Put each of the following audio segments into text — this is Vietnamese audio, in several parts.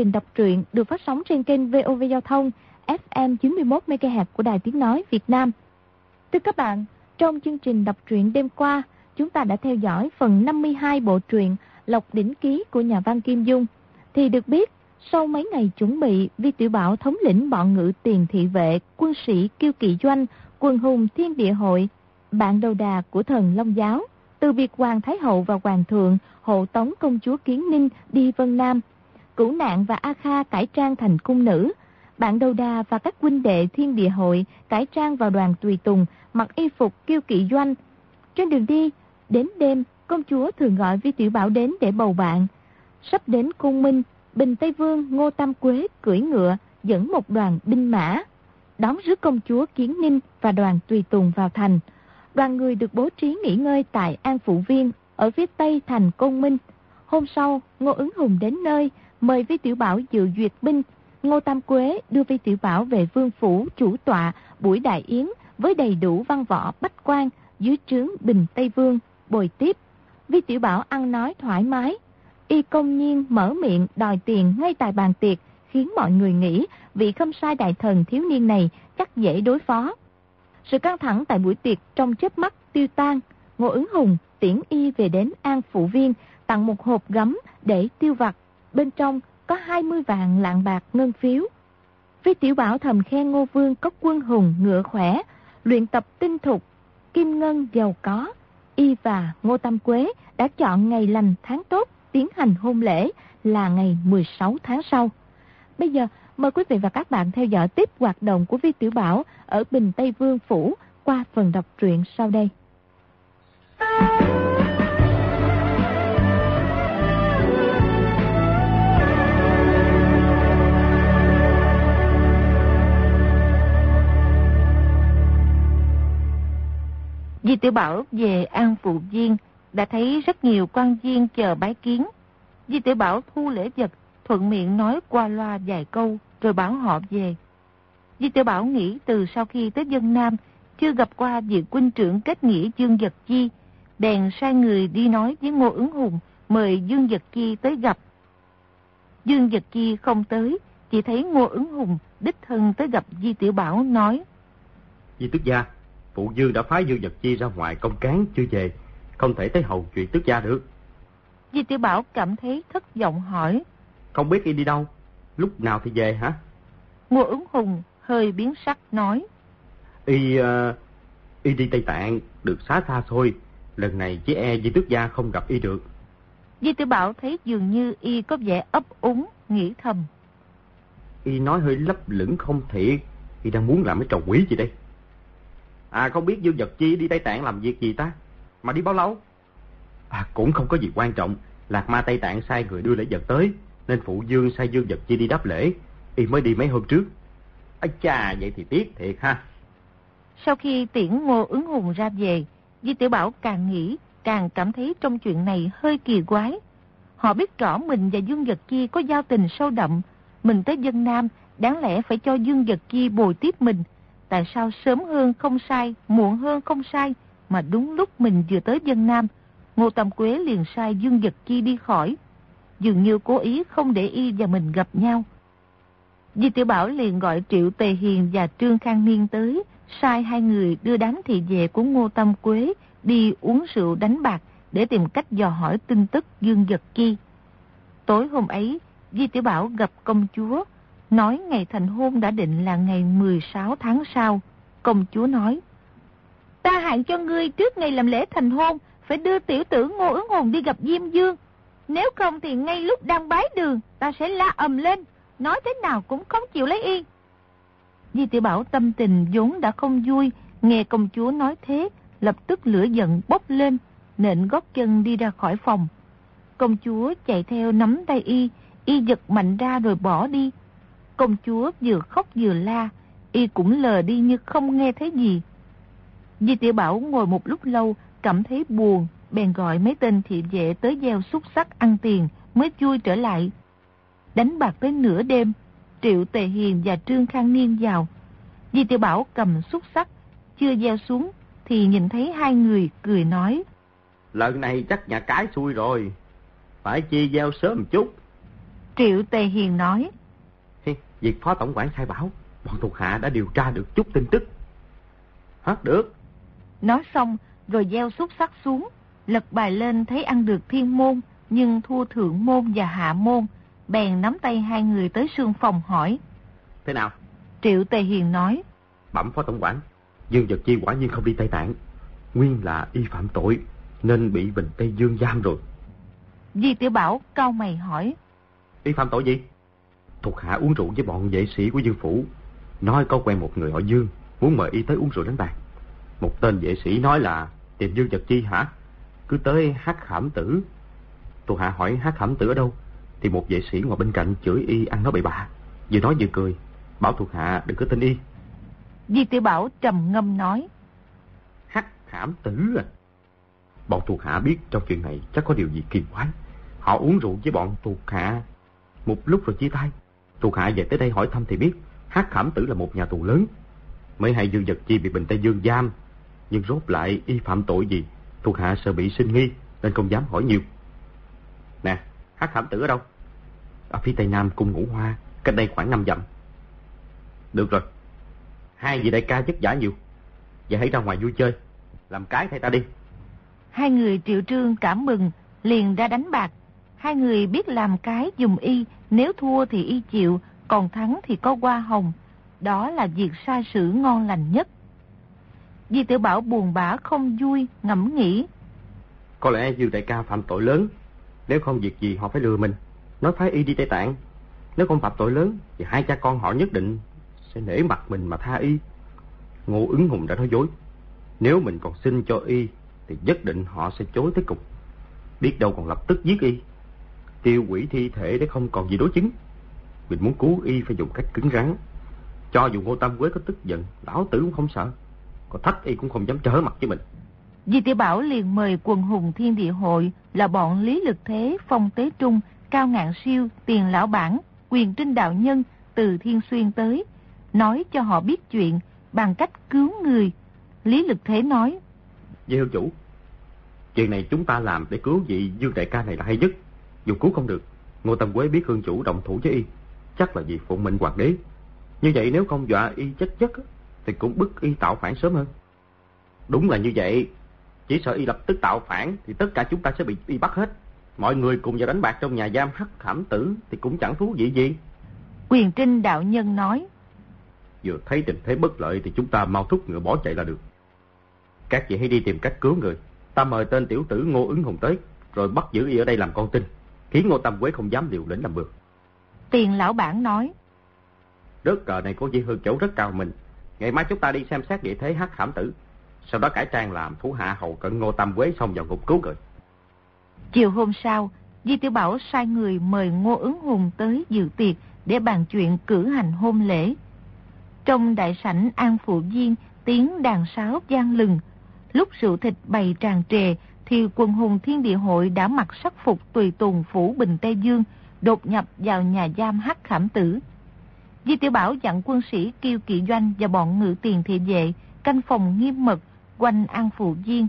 trình đọc truyện được phát sóng trên kênh VOV Giao thông FM 91 MHz của Đài Tiếng nói Việt Nam. Thưa các bạn, trong chương trình đọc truyện đêm qua, chúng ta đã theo dõi phần 52 bộ truyện Lộc đỉnh ký của nhà văn Kim Dung. Thì được biết, sau mấy ngày chuẩn bị, Vi Tiểu Bảo thống lĩnh bọn ngự tiền thị vệ, quân sĩ kiêu kỵ doanh, quần hùng thiên địa hội, bạn đầu đà của thần Long Giáo, từ biệt Hoàng Thái Hậu và Hoàng Thượng hộ tống công chúa Kiến Ninh đi Vân Nam, Cửu Nạn và A Kha cải trang thành cung nữ, bạn đầu đà và các huynh đệ thiên địa hội cải trang vào đoàn tùy tùng, mặc y phục kiêu kỵ doanh. Trên đường đi, đến đêm, công chúa thường gọi Vi Tiểu Bảo đến để bầu bạn. Sắp đến cung minh, Bình Tây Vương Ngô Tam Quế cưỡi ngựa dẫn một đoàn binh mã, đón rước công chúa Kiến Ninh và đoàn tùy tùng vào thành. Đoàn người được bố trí nghỉ ngơi tại An Phụ Viên ở phía tây thành Côn Minh. Hôm sau, Ngô Ứng Hùng đến nơi, mời Vi Tiểu Bảo dự duyệt binh. Ngô Tam Quế đưa Vi Tiểu Bảo về vương phủ chủ tọa buổi đại yến với đầy đủ văn võ bách quan dưới trướng Bình Tây Vương, bồi tiếp. Vi Tiểu Bảo ăn nói thoải mái, y công nhiên mở miệng đòi tiền ngay tại bàn tiệc, khiến mọi người nghĩ vị không sai đại thần thiếu niên này chắc dễ đối phó. Sự căng thẳng tại buổi tiệc trong chớp mắt tiêu tan, Ngô ứng hùng tiễn y về đến An Phụ Viên, tặng một hộp gấm để tiêu vặt. Bên trong có 20 vạn lạng bạc ngân phiếu. Vi Tiểu Bảo thầm khen Ngô Vương có quân hùng ngựa khỏe, luyện tập tinh thục, kim ngân giàu có. Y và Ngô Tâm Quế đã chọn ngày lành tháng tốt tiến hành hôn lễ là ngày 16 tháng sau. Bây giờ, mời quý vị và các bạn theo dõi tiếp hoạt động của Vi Tiểu Bảo ở Bình Tây Vương Phủ qua phần đọc truyện sau đây. Di Tiểu Bảo về An Phụ Viên đã thấy rất nhiều quan viên chờ bái kiến. Di Tiểu Bảo thu lễ vật, thuận miệng nói qua loa vài câu rồi bảo họ về. Di Tiểu Bảo nghĩ từ sau khi tới dân Nam chưa gặp qua vị quân trưởng kết nghĩa Dương Vật Chi, bèn sai người đi nói với Ngô Ứng Hùng mời Dương Vật Chi tới gặp. Dương Vật Chi không tới, chỉ thấy Ngô Ứng Hùng đích thân tới gặp Di Tiểu Bảo nói. Di Tức Gia, Phụ Dương đã phái Dương Vật Chi ra ngoài công cán chưa về, không thể tới hầu chuyện Tức Gia được. Di Tiểu Bảo cảm thấy thất vọng hỏi. Không biết y đi đâu, lúc nào thì về hả? Ngô Ứng Hùng hơi biến sắc nói. Y, uh, y đi Tây Tạng, được xá xa xôi. Lần này chỉ e Di Tước Gia không gặp y được. Di Tiểu Bảo thấy dường như y có vẻ ấp úng, nghĩ thầm. Y nói hơi lấp lửng không thiệt. Y đang muốn làm cái trò quý gì đây? À không biết Dương Vật Chi đi Tây Tạng làm việc gì ta? Mà đi bao lâu? À cũng không có gì quan trọng. Lạc Ma Tây Tạng sai người đưa lễ vật tới. Nên Phụ Dương sai Dương Vật Chi đi đáp lễ. Y mới đi mấy hôm trước. Ây chà, vậy thì tiếc thiệt ha. Sau khi tiễn Ngô ứng hùng ra về, Di Tiểu Bảo càng nghĩ, càng cảm thấy trong chuyện này hơi kỳ quái. Họ biết rõ mình và Dương Vật Chi có giao tình sâu đậm. Mình tới dân Nam, đáng lẽ phải cho Dương Vật Chi bồi tiếp mình. Tại sao sớm hơn không sai, muộn hơn không sai, mà đúng lúc mình vừa tới dân Nam, Ngô Tâm Quế liền sai Dương Vật Chi đi khỏi. Dường như cố ý không để y và mình gặp nhau. Di Tiểu Bảo liền gọi Triệu Tề Hiền và Trương Khang Niên tới, sai hai người đưa đám thị vệ của Ngô Tâm Quế đi uống rượu đánh bạc để tìm cách dò hỏi tin tức Dương Vật Chi. Tối hôm ấy, Di Tiểu Bảo gặp công chúa, nói ngày thành hôn đã định là ngày 16 tháng sau. Công chúa nói, Ta hạn cho ngươi trước ngày làm lễ thành hôn, phải đưa tiểu tử Ngô ứng hồn đi gặp Diêm Dương. Nếu không thì ngay lúc đang bái đường, ta sẽ la ầm lên, nói thế nào cũng không chịu lấy yên. Di tiểu Bảo tâm tình vốn đã không vui, nghe công chúa nói thế, lập tức lửa giận bốc lên, nện gót chân đi ra khỏi phòng. Công chúa chạy theo nắm tay y, y giật mạnh ra rồi bỏ đi. Công chúa vừa khóc vừa la, y cũng lờ đi như không nghe thấy gì. Di tiểu Bảo ngồi một lúc lâu, cảm thấy buồn, bèn gọi mấy tên thị vệ tới gieo xúc sắc ăn tiền, mới vui trở lại. Đánh bạc tới nửa đêm, Triệu Tề Hiền và Trương Khang Niên vào. Di Tiểu Bảo cầm xúc sắc, chưa gieo xuống, thì nhìn thấy hai người cười nói. Lần này chắc nhà cái xui rồi, phải chi gieo sớm chút. Triệu Tề Hiền nói. Việc phó tổng quản sai bảo, bọn thuộc hạ đã điều tra được chút tin tức. Hả, được. Nói xong, rồi gieo xúc sắc xuống, lật bài lên thấy ăn được thiên môn, nhưng thua thượng môn và hạ môn, bèn nắm tay hai người tới sương phòng hỏi. Thế nào? Triệu Tề Hiền nói. Bẩm phó tổng quản, Dương Vật Chi quả nhiên không đi Tây Tạng. Nguyên là y phạm tội, nên bị Bình Tây Dương giam rồi. Di Tiểu Bảo cao mày hỏi. Y phạm tội gì? Thuộc hạ uống rượu với bọn vệ sĩ của Dương Phủ. Nói có quen một người họ Dương, muốn mời y tới uống rượu đánh bạc. Một tên vệ sĩ nói là tìm Dương Vật Chi hả? Cứ tới hát khảm tử. Thuộc hạ hỏi hát khảm tử ở đâu? Thì một vệ sĩ ngồi bên cạnh chửi y ăn nói bậy bạ. Vừa nói vừa cười, bảo thuộc hạ đừng có tin y. Di Tiểu Bảo trầm ngâm nói. Hắc khảm tử à? Bọn thuộc hạ biết trong chuyện này chắc có điều gì kỳ quái. Họ uống rượu với bọn thuộc hạ. Một lúc rồi chia tay. Thuộc hạ về tới đây hỏi thăm thì biết Hắc khảm tử là một nhà tù lớn. Mấy hai dương vật chi bị Bình Tây Dương giam. Nhưng rốt lại y phạm tội gì? Thuộc hạ sợ bị sinh nghi nên không dám hỏi nhiều. Nè, Hắc khảm tử ở đâu? Ở phía tây nam cung ngũ hoa, cách đây khoảng năm dặm. Được rồi, Hai vị đại ca chất giả nhiều. Vậy hãy ra ngoài vui chơi. Làm cái thay ta đi. Hai người triệu trương cảm mừng, liền ra đánh bạc. Hai người biết làm cái dùng y, nếu thua thì y chịu, còn thắng thì có hoa hồng. Đó là việc sai sử ngon lành nhất. Di tiểu Bảo buồn bã không vui, ngẫm nghĩ. Có lẽ Dương đại ca phạm tội lớn. Nếu không việc gì họ phải lừa mình. Nói phái y đi Tây Tạng. Nếu không phạm tội lớn, thì hai cha con họ nhất định sẽ nể mặt mình mà tha y. Ngô ứng hùng đã nói dối. Nếu mình còn xin cho y, thì nhất định họ sẽ chối tới cùng. Biết đâu còn lập tức giết y. Tiêu quỷ thi thể để không còn gì đối chứng. Mình muốn cứu y phải dùng cách cứng rắn. Cho dù Ngô Tam Quế có tức giận, lão tử cũng không sợ. Có thách y cũng không dám trở mặt với mình. Di Tiểu Bảo liền mời quần hùng thiên địa hội là bọn Lý Lực Thế, Phong Tế Trung, Cao Ngạn Siêu, Tiền Lão Bản, Quyền Trinh Đạo Nhân từ Thiên Xuyên tới, nói cho họ biết chuyện bằng cách cứu người. Lý Lực Thế nói. Với hương chủ, chuyện này chúng ta làm để cứu vị Dương Đại ca này là hay nhất. Dù cứu không được, Ngô Tâm Quế biết hương chủ đồng thủ với y, chắc là vì phụng mệnh hoàng đế. Như vậy nếu không dọa y chết chất, thì cũng bức y tạo phản sớm hơn. Đúng là như vậy, chỉ sợ y lập tức tạo phản thì tất cả chúng ta sẽ bị y bắt hết. Mọi người cùng vào đánh bạc trong nhà giam hắc khảm tử thì cũng chẳng thú vị gì. Quyền Trinh đạo nhân nói. Vừa thấy tình thế bất lợi thì chúng ta mau thúc ngựa bỏ chạy là được. Các vị hãy đi tìm cách cứu người. Ta mời tên tiểu tử Ngô ứng hùng tới, rồi bắt giữ y ở đây làm con tin, khiến Ngô Tam Quế không dám liều lĩnh làm bừa. Tiền lão bản nói. Đất cờ này có dĩ hương chỗ rất cao mình. Ngày mai chúng ta đi xem xét địa thế hắc khảm tử. Sau đó cải trang làm thú hạ hầu cận Ngô Tam Quế xong vào ngục cứu người. Chiều hôm sau, Di Tiểu Bảo sai người mời Ngô ứng hùng tới dự tiệc để bàn chuyện cử hành hôn lễ. Trong đại sảnh An Phụ Viên, tiếng đàn sáo gian lừng. Lúc rượu thịt bày tràn trề, thì quần hùng thiên địa hội đã mặc sắc phục tùy tùng phủ Bình Tây Dương, đột nhập vào nhà giam hắc khảm tử. Di Tiểu Bảo dặn quân sĩ kêu kỵ doanh và bọn ngự tiền thị vệ, canh phòng nghiêm mật, quanh An Phụ Viên.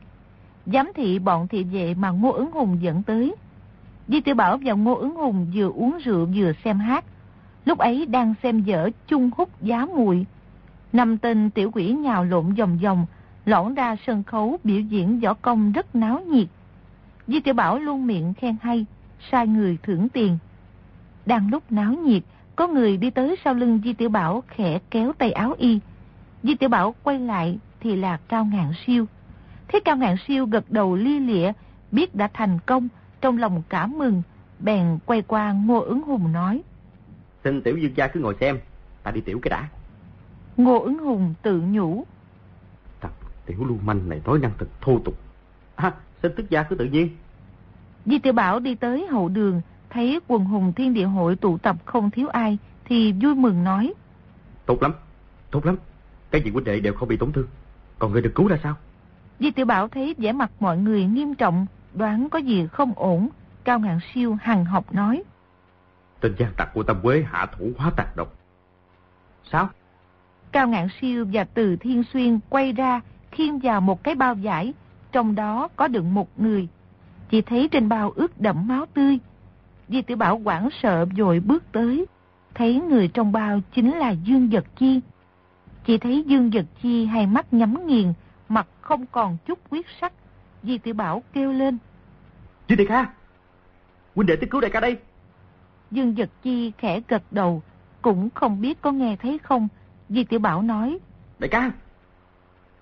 Giám thị bọn thị vệ mà Ngô Ứng Hùng dẫn tới. Di Tiểu Bảo và Ngô Ứng Hùng vừa uống rượu vừa xem hát, Lúc ấy đang xem dở chung hút giá mùi. Năm tên tiểu quỷ nhào lộn vòng vòng, lõn ra sân khấu biểu diễn võ công rất náo nhiệt. Di tiểu Bảo luôn miệng khen hay, sai người thưởng tiền. Đang lúc náo nhiệt, có người đi tới sau lưng Di Tiểu Bảo khẽ kéo tay áo y. Di Tiểu Bảo quay lại thì là Cao Ngạn Siêu. Thế Cao Ngạn Siêu gật đầu lia lịa, biết đã thành công, trong lòng cảm mừng, bèn quay qua Ngô ứng hùng nói. Xin tiểu dương gia cứ ngồi xem, ta đi tiểu cái đã. Ngô ứng hùng tự nhủ. Tiểu lưu manh này nói năng thật thô tục. À, xin tức gia cứ tự nhiên. Di tiểu Bảo đi tới hậu đường, thấy quần hùng thiên địa hội tụ tập không thiếu ai, thì vui mừng nói. Tốt lắm, tốt lắm. Cái gì huynh đệ đều không bị tổn thương. Còn người được cứu ra sao? Di tiểu Bảo thấy vẻ mặt mọi người nghiêm trọng, đoán có gì không ổn. Cao Ngạn Siêu hằng học nói. Tên gian tặc của Tâm Quế hạ thủ hóa tàn độc. Sao? Cao Ngạn Siêu và Từ Thiên Xuyên quay ra khiêng vào một cái bao giải, trong đó có đựng một người. Chỉ thấy trên bao ướt đẫm máu tươi. Di Tiểu Bảo quảng sợ rồi bước tới, thấy người trong bao chính là Dương Vật Chi. Chỉ thấy Dương Vật Chi hai mắt nhắm nghiền, mặt không còn chút quyết sắc. Di Tiểu Bảo kêu lên. Chị đại ca, huynh đệ tới cứu đại ca đây. Dương Vật Chi khẽ gật đầu, cũng không biết có nghe thấy không. Di Tiểu Bảo nói. Đại ca,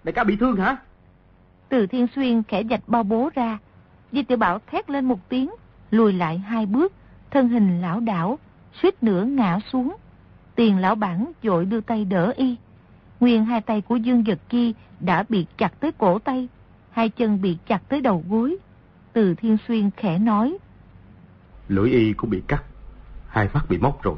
đại ca bị thương hả? Từ Thiên Xuyên khẽ dạch bao bố ra. Di Tiểu Bảo thét lên một tiếng, lùi lại hai bước, thân hình lão đảo, suýt nữa ngã xuống. Tiền lão bản dội đưa tay đỡ y. Nguyên hai tay của Dương Giật Chi đã bị chặt tới cổ tay, hai chân bị chặt tới đầu gối. Từ Thiên Xuyên khẽ nói. Lưỡi y cũng bị cắt, hai mắt bị móc rồi.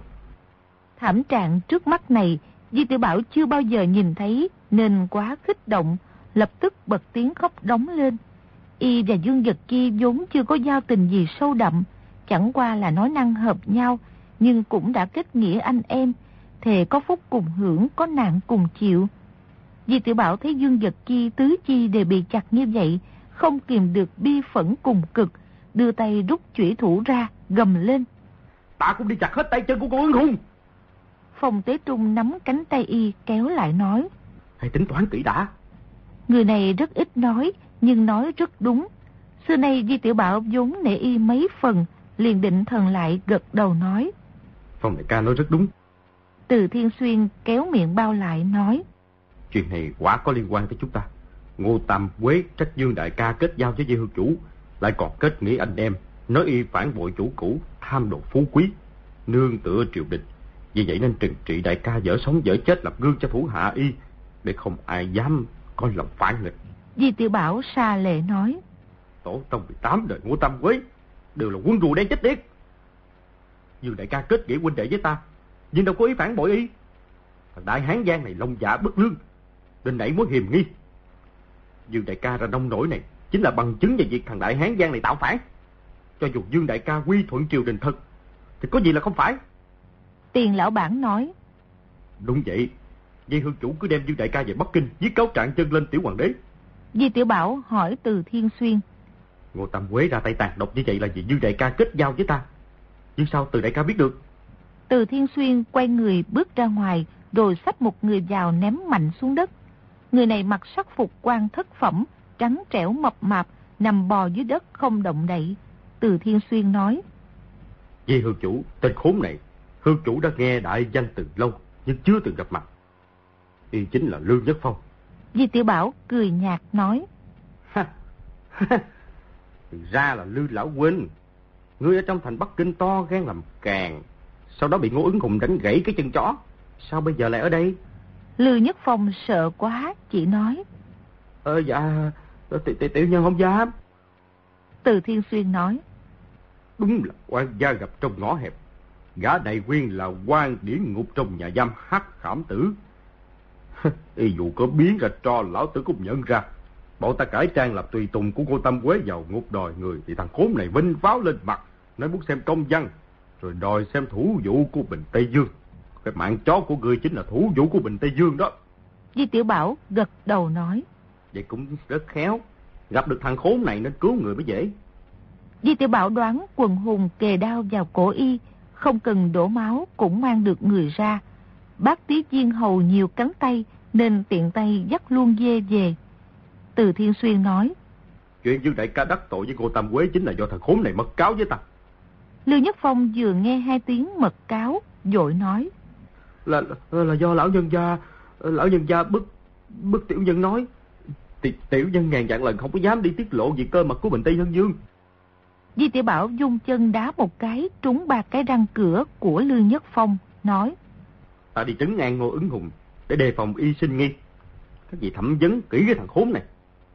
Thảm trạng trước mắt này, Di Tiểu Bảo chưa bao giờ nhìn thấy nên quá kích động, lập tức bật tiếng khóc đóng lên. Y và Dương Vật Chi vốn chưa có giao tình gì sâu đậm, chẳng qua là nói năng hợp nhau, nhưng cũng đã kết nghĩa anh em, thề có phúc cùng hưởng, có nạn cùng chịu. Di Tiểu Bảo thấy Dương Vật Chi tứ chi đều bị chặt như vậy, không kìm được bi phẫn cùng cực, đưa tay rút chủy thủ ra, gầm lên. Ta cũng đi chặt hết tay chân của cô ứng hùng. Phòng Tế Trung nắm cánh tay y kéo lại nói. Hãy tính toán kỹ đã. Người này rất ít nói, nhưng nói rất đúng. Xưa nay Di Tiểu Bảo vốn nể y mấy phần, liền định thần lại gật đầu nói. Phong đại ca nói rất đúng. Từ Thiên Xuyên kéo miệng bao lại nói. Chuyện này quả có liên quan tới chúng ta. Ngô Tam Quế trách Dương đại ca kết giao với Di Hương Chủ, lại còn kết nghĩa anh em, nói y phản bội chủ cũ, tham đồ phú quý, nương tựa triều đình. Vì vậy nên trừng trị đại ca dở sống dở chết làm gương cho thủ hạ y, để không ai dám có lòng phản nghịch. Di Tiểu Bảo xa lệ nói. Tổ tông 18 đời Ngô Tam Quế đều là quân rùa đen chết tiết. Dương đại ca kết nghĩa huynh đệ với ta, nhưng đâu có ý phản bội y. Thằng đại hán giang này lòng dạ bất lương, nên nảy mối hiềm nghi. Dương đại ca ra nông nổi này chính là bằng chứng về việc thằng đại hán giang này tạo phản. Cho dù Dương đại ca quy thuận triều đình thật, thì có gì là không phải. Tiền lão bản nói. Đúng vậy, Di hương chủ cứ đem Dương đại ca về Bắc Kinh, viết cáo trạng chân lên tiểu hoàng đế. Di tiểu bảo hỏi từ Thiên Xuyên. Ngô Tam Quế ra tay tàn độc như vậy là vì Dương đại ca kết giao với ta. Nhưng sao từ đại ca biết được? Từ Thiên Xuyên quay người bước ra ngoài, rồi xách một người vào ném mạnh xuống đất. Người này mặc sắc phục quan thất phẩm, trắng trẻo mập mạp, nằm bò dưới đất không động đậy. Từ Thiên Xuyên nói. Di hương chủ, tên khốn này, hương chủ đã nghe đại danh từ lâu, nhưng chưa từng gặp mặt. Y chính là Lương Nhất Phong. Di Tiểu Bảo cười nhạt nói. ra là Lư Lão Huynh. Ngươi ở trong thành Bắc Kinh to gan làm càng. Sau đó bị Ngô ứng hùng đánh gãy cái chân chó. Sao bây giờ lại ở đây? Lư Nhất Phong sợ quá, chỉ nói. Ờ dạ, tiểu nhân không dám. Từ Thiên Xuyên nói. Đúng là quan gia gặp trong ngõ hẹp. Gã đại quyên là quan điển ngục trong nhà giam hắc khảm tử. Y dù có biến ra cho lão tử cũng nhận ra. Bọn ta cải trang làm tùy tùng của cô Tâm Quế vào ngục đòi người thì thằng khốn này vinh pháo lên mặt. Nói muốn xem công văn, rồi đòi xem thủ vụ của Bình Tây Dương. Cái mạng chó của người chính là thủ vụ của Bình Tây Dương đó. Di Tiểu Bảo gật đầu nói. Vậy cũng rất khéo. Gặp được thằng khốn này nên cứu người mới dễ. Di Tiểu Bảo đoán quần hùng kề đao vào cổ y, không cần đổ máu cũng mang được người ra. Bác tí chiên hầu nhiều cánh tay nên tiện tay dắt luôn dê về. Từ Thiên Xuyên nói. Chuyện Dương Đại ca đắc tội với cô Tam Quế chính là do thằng khốn này mật cáo với ta. Lưu Nhất Phong vừa nghe hai tiếng mật cáo, dội nói. Là, là, là do lão nhân gia, lão nhân gia bức, bức tiểu nhân nói. Thì tiểu nhân ngàn dạng lần không có dám đi tiết lộ việc cơ mật của Bình Tây Hân Dương. Di Tiểu Bảo dung chân đá một cái trúng ba cái răng cửa của Lưu Nhất Phong, nói. Ta đi trấn ngang ngô ứng hùng để đề phòng y sinh nghi. Các vị thẩm vấn kỹ cái thằng khốn này.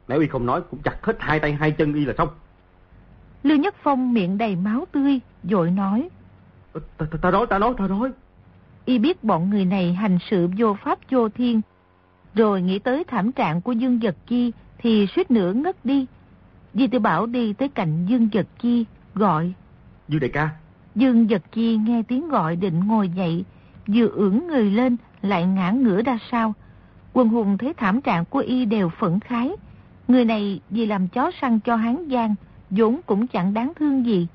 Nếu y không nói cũng chặt hết hai tay hai chân y là xong. Lưu Nhất Phong miệng đầy máu tươi, dội nói. Ta, ta, ta nói, ta nói, ta nói. Y biết bọn người này hành sự vô pháp vô thiên. Rồi nghĩ tới thảm trạng của Dương Giật Chi thì suýt nữa ngất đi. Di Tử Bảo đi tới cạnh Dương Giật Chi, gọi. Dương đại ca. Dương Giật Chi nghe tiếng gọi định ngồi dậy, vừa ưỡn người lên lại ngã ngửa ra sau. Quân hùng thấy thảm trạng của y đều phẫn khái. Người này vì làm chó săn cho hán giang, vốn cũng chẳng đáng thương gì.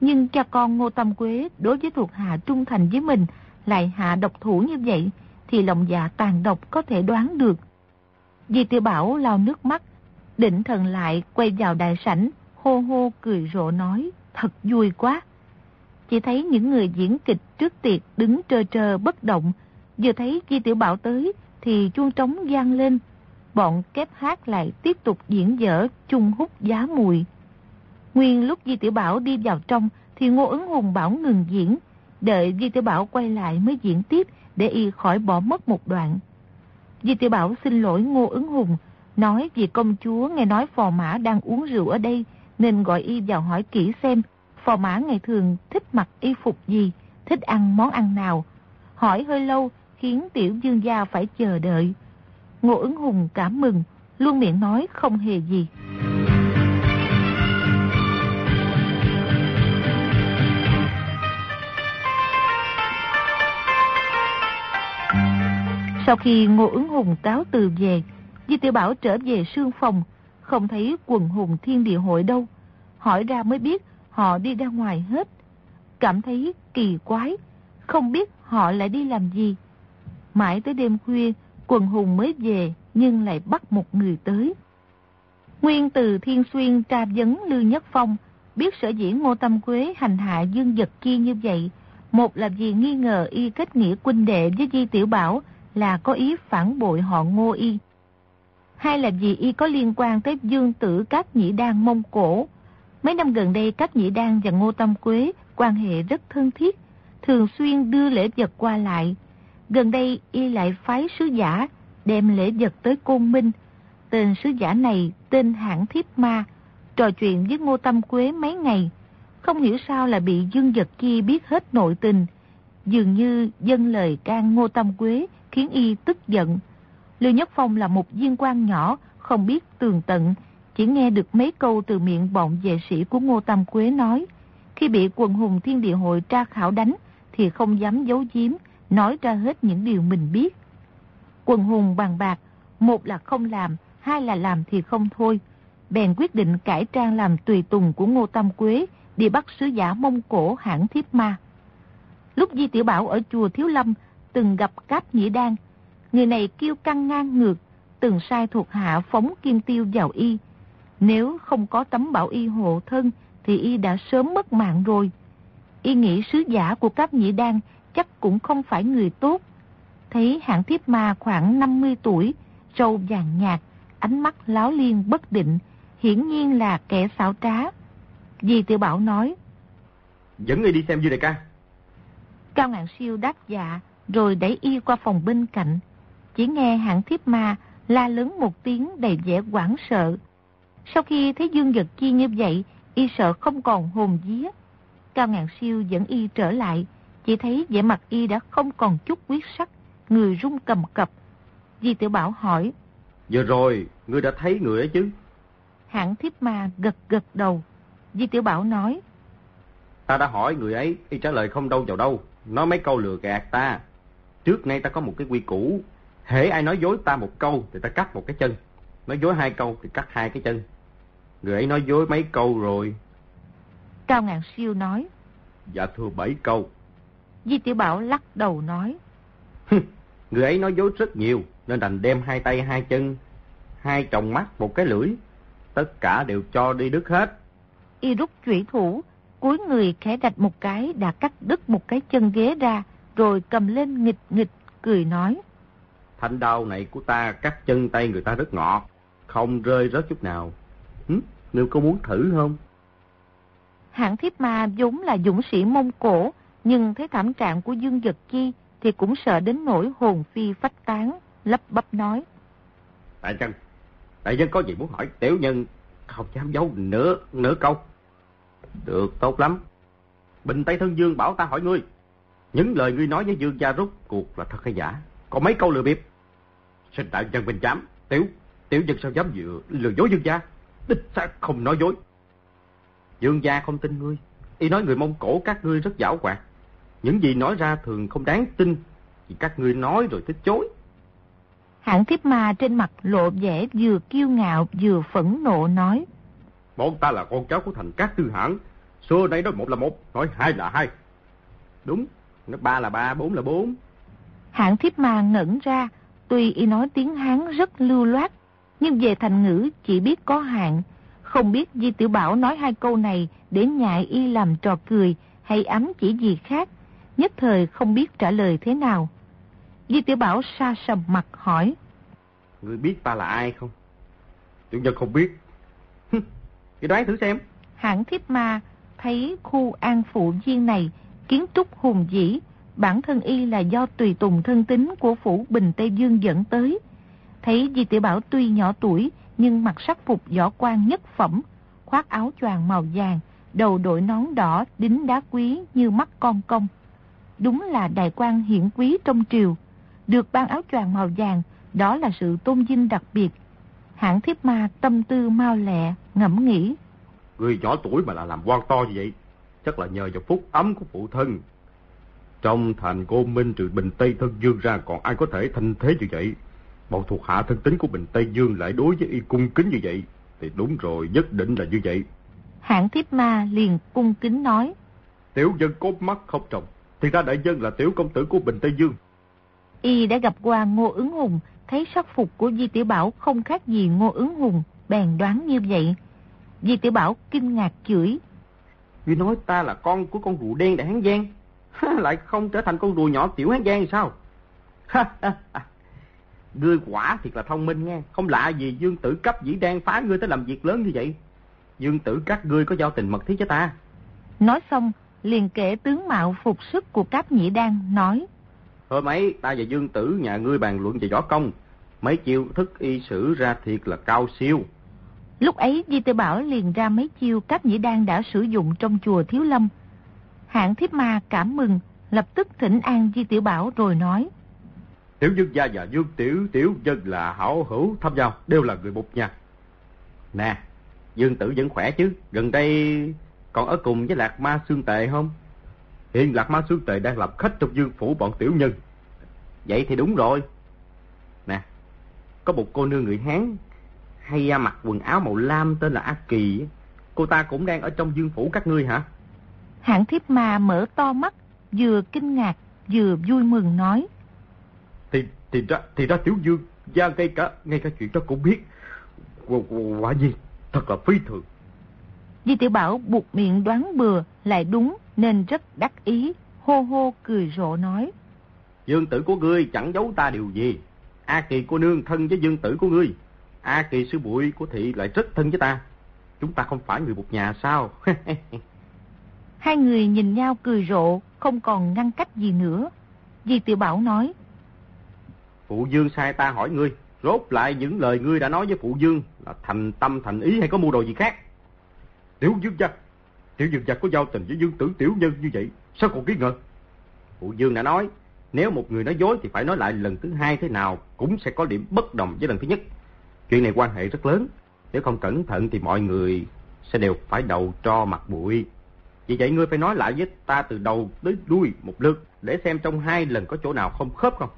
Nhưng cha con Ngô Tâm Quế đối với thuộc hạ trung thành với mình lại hạ độc thủ như vậy thì lòng dạ tàn độc có thể đoán được. Di tiểu Bảo lau nước mắt, định thần lại quay vào đại sảnh, hô hô cười rộ nói, thật vui quá. Chỉ thấy những người diễn kịch trước tiệc đứng trơ trơ bất động, vừa thấy Di Tiểu Bảo tới thì chuông trống gian lên. Bọn kép hát lại tiếp tục diễn dở chung hút giá mùi. Nguyên lúc Di Tiểu Bảo đi vào trong thì Ngô Ứng Hùng bảo ngừng diễn, đợi Di Tiểu Bảo quay lại mới diễn tiếp để y khỏi bỏ mất một đoạn. Di Tiểu Bảo xin lỗi Ngô Ứng Hùng, nói vì công chúa nghe nói phò mã đang uống rượu ở đây nên gọi y vào hỏi kỹ xem phò mã ngày thường thích mặc y phục gì, thích ăn món ăn nào. Hỏi hơi lâu khiến tiểu dương gia phải chờ đợi. Ngô ứng hùng cảm mừng, luôn miệng nói không hề gì. Sau khi Ngô ứng hùng cáo từ về, Di Tiểu Bảo trở về sương phòng, không thấy quần hùng thiên địa hội đâu. Hỏi ra mới biết họ đi ra ngoài hết. Cảm thấy kỳ quái, không biết họ lại đi làm gì. Mãi tới đêm khuya, quần hùng mới về nhưng lại bắt một người tới. Nguyên từ Thiên Xuyên tra vấn Lưu Nhất Phong, biết sở dĩ Ngô Tâm Quế hành hạ Dương Vật kia như vậy. Một là vì nghi ngờ y kết nghĩa quân đệ với Di Tiểu Bảo là có ý phản bội họ Ngô Y. Hai là vì y có liên quan tới Dương Tử Cát Nhĩ Đan Mông Cổ. Mấy năm gần đây Cát Nhĩ Đan và Ngô Tâm Quế quan hệ rất thân thiết, thường xuyên đưa lễ vật qua lại. Gần đây y lại phái sứ giả đem lễ vật tới Côn Minh. Tên sứ giả này tên Hãng Thiếp Ma, trò chuyện với Ngô Tâm Quế mấy ngày. Không hiểu sao là bị Dương Vật kia biết hết nội tình. Dường như dân lời can Ngô Tâm Quế khiến y tức giận. Lưu Nhất Phong là một viên quan nhỏ, không biết tường tận, chỉ nghe được mấy câu từ miệng bọn vệ sĩ của Ngô Tam Quế nói. Khi bị quần hùng thiên địa hội tra khảo đánh, thì không dám giấu giếm, nói ra hết những điều mình biết. Quần hùng bàn bạc, một là không làm, hai là làm thì không thôi. Bèn quyết định cải trang làm tùy tùng của Ngô Tam Quế, đi bắt sứ giả Mông Cổ hãng thiếp ma. Lúc Di Tiểu Bảo ở chùa Thiếu Lâm, từng gặp Cáp Nhĩ Đan. Người này kêu căng ngang ngược, từng sai thuộc hạ phóng kim tiêu vào y. Nếu không có tấm bảo y hộ thân, thì y đã sớm mất mạng rồi. Y nghĩ sứ giả của Cáp Nhĩ Đan chắc cũng không phải người tốt. Thấy hạng thiếp ma khoảng 50 tuổi, râu vàng nhạt, ánh mắt láo liên bất định, hiển nhiên là kẻ xảo trá. Dì tự bảo nói. Dẫn người đi xem dư đại ca. Cao ngạn siêu đáp dạ, rồi đẩy y qua phòng bên cạnh. Chỉ nghe hạng thiếp ma la lớn một tiếng đầy vẻ quảng sợ. Sau khi thấy Dương Vật Chi như vậy, y sợ không còn hồn vía. Cao ngàn siêu dẫn y trở lại, chỉ thấy vẻ mặt y đã không còn chút quyết sắc, người rung cầm cập. Di tiểu Bảo hỏi. Vừa rồi, ngươi đã thấy người ấy chứ? Hạng thiếp ma gật gật đầu. Di Tiểu Bảo nói. Ta đã hỏi người ấy, y trả lời không đâu vào đâu. Nói mấy câu lừa gạt ta. Trước nay ta có một cái quy củ. Hễ ai nói dối ta một câu thì ta cắt một cái chân. Nói dối hai câu thì cắt hai cái chân. Người ấy nói dối mấy câu rồi. Cao Ngạn Siêu nói. Dạ thưa bảy câu. Di Tiểu Bảo lắc đầu nói. người ấy nói dối rất nhiều nên đành đem hai tay hai chân, hai tròng mắt một cái lưỡi. Tất cả đều cho đi đứt hết. Y rút chủy thủ, cuối người khẽ rạch một cái đã cắt đứt một cái chân ghế ra, rồi cầm lên nghịch nghịch, cười nói. Thanh đao này của ta cắt chân tay người ta rất ngọt, không rơi rớt chút nào. Hứ, nếu có muốn thử không? Hạng thiếp ma vốn là dũng sĩ Mông Cổ, nhưng thấy thảm trạng của Dương Vật Chi thì cũng sợ đến nỗi hồn phi phách tán, lấp bắp nói. Đại nhân, đại nhân có gì muốn hỏi tiểu nhân không dám giấu nửa, nửa câu. Được, tốt lắm. Bình Tây Thân Dương bảo ta hỏi ngươi. Những lời ngươi nói với Dương gia rút cuộc là thật hay giả? Có mấy câu lừa bịp? Xin đại nhân bình chám. Tiểu, tiểu nhân sao dám dựa lừa dối Dương gia? Đích xác không nói dối. Dương gia không tin ngươi. Y nói người Mông Cổ các ngươi rất giảo hoạt. Những gì nói ra thường không đáng tin. Vì các ngươi nói rồi thích chối. Hạng thiếp ma trên mặt lộ vẻ vừa kiêu ngạo vừa phẫn nộ nói. Bọn ta là con cháu của thành các tư hãng. Xưa nay nói một là một, nói hai là hai. Đúng, nói ba là ba, bốn là bốn. Hạng thiếp ma ngẩn ra, tuy y nói tiếng Hán rất lưu loát, nhưng về thành ngữ chỉ biết có hạn. Không biết Di Tiểu Bảo nói hai câu này để nhại y làm trò cười hay ấm chỉ gì khác, nhất thời không biết trả lời thế nào. Di Tiểu Bảo xa sầm mặt hỏi. Người biết ta là ai không? Tiểu nhân không biết. Chị đoán thử xem. Hạng thiếp ma thấy khu an phụ viên này kiến trúc hùng dĩ, bản thân y là do tùy tùng thân tín của phủ Bình Tây Dương dẫn tới. Thấy Di Tiểu Bảo tuy nhỏ tuổi nhưng mặc sắc phục võ quan nhất phẩm, khoác áo choàng màu vàng, đầu đội nón đỏ đính đá quý như mắt con công. Đúng là đại quan hiển quý trong triều, được ban áo choàng màu vàng, đó là sự tôn vinh đặc biệt. Hạng thiếp ma tâm tư mau lẹ, ngẫm nghĩ. Người nhỏ tuổi mà là làm quan to như vậy, chắc là nhờ vào phúc ấm của phụ thân. Trong thành cô Minh trừ Bình Tây Thân Dương ra còn ai có thể thanh thế như vậy. Bọn thuộc hạ thân tính của Bình Tây Dương lại đối với y cung kính như vậy. Thì đúng rồi, nhất định là như vậy. Hạng thiếp ma liền cung kính nói. Tiểu dân có mắt không trọng, thì ra đại dân là tiểu công tử của Bình Tây Dương. Y đã gặp qua Ngô ứng hùng, thấy sắc phục của Di Tiểu Bảo không khác gì Ngô ứng hùng, bèn đoán như vậy. Di Tiểu Bảo kinh ngạc chửi. Ngươi nói ta là con của con rùa đen đại Hán Giang, lại không trở thành con rùa nhỏ tiểu Hán Giang sao? ngươi quả thiệt là thông minh nghe, không lạ gì Dương Tử cấp dĩ đang phá ngươi tới làm việc lớn như vậy. Dương Tử các ngươi có giao tình mật thiết cho ta. Nói xong, liền kể tướng mạo phục sức của Cáp Nhĩ Đan, nói. Hôm ấy, ta và Dương Tử nhà ngươi bàn luận về võ công. Mấy chiêu thức y sử ra thiệt là cao siêu. Lúc ấy Di Tư Bảo liền ra mấy chiêu Cáp Nhĩ Đan đã sử dụng trong chùa Thiếu Lâm. Hạng thiếp ma cảm mừng, lập tức thỉnh an Di Tiểu Bảo rồi nói. Tiểu Dương gia và Dương Tiểu Tiểu Dân là hảo hữu tham giao, đều là người một nhà. Nè, Dương Tử vẫn khỏe chứ, gần đây còn ở cùng với Lạc Ma Xương Tệ không? Hiện Lạc Ma Xương Tề đang làm khách trong dương phủ bọn tiểu nhân. Vậy thì đúng rồi. Nè, có một cô nương người Hán hay mặc quần áo màu lam tên là A Kỳ. Cô ta cũng đang ở trong dương phủ các ngươi hả? Hạng thiếp ma mở to mắt, vừa kinh ngạc, vừa vui mừng nói. Thì thì ra, thì ra tiểu dương, gia ngay cả, ngay cả chuyện đó cũng biết. Quả nhiên, thật là phi thường. Di Tiểu Bảo buộc miệng đoán bừa lại đúng nên rất đắc ý, hô hô cười rộ nói. Dương tử của ngươi chẳng giấu ta điều gì. A Kỳ cô nương thân với dương tử của ngươi. A Kỳ sư bụi của thị lại rất thân với ta. Chúng ta không phải người một nhà sao? Hai người nhìn nhau cười rộ, không còn ngăn cách gì nữa. Di Tiểu Bảo nói. Phụ Dương sai ta hỏi ngươi, rốt lại những lời ngươi đã nói với Phụ Dương là thành tâm thành ý hay có mưu đồ gì khác? Tiểu Dương gia, Tiểu Dương gia có giao tình với Dương tử tiểu nhân như vậy, sao còn ký ngờ? Phụ Dương đã nói, nếu một người nói dối thì phải nói lại lần thứ hai thế nào cũng sẽ có điểm bất đồng với lần thứ nhất. Chuyện này quan hệ rất lớn, nếu không cẩn thận thì mọi người sẽ đều phải đầu cho mặt bụi. Vì vậy ngươi phải nói lại với ta từ đầu tới đuôi một lượt để xem trong hai lần có chỗ nào không khớp không.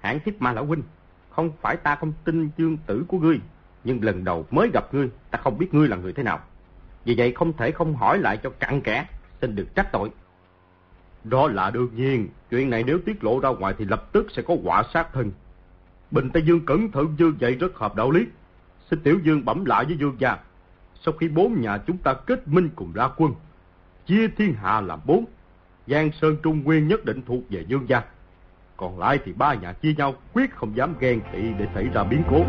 Hãng thiếp ma lão huynh, không phải ta không tin dương tử của ngươi, nhưng lần đầu mới gặp ngươi, ta không biết ngươi là người thế nào. Vì vậy không thể không hỏi lại cho cặn kẽ, xin được trách tội. Đó là đương nhiên, chuyện này nếu tiết lộ ra ngoài thì lập tức sẽ có quả sát thân. Bình Tây Dương cẩn thận như vậy rất hợp đạo lý. Xin Tiểu Dương bẩm lại với Dương gia. Sau khi bốn nhà chúng ta kết minh cùng ra quân, chia thiên hạ làm bốn, Giang Sơn Trung Nguyên nhất định thuộc về Dương gia. Còn lại thì ba nhà chia nhau quyết không dám ghen tị để xảy ra biến cố.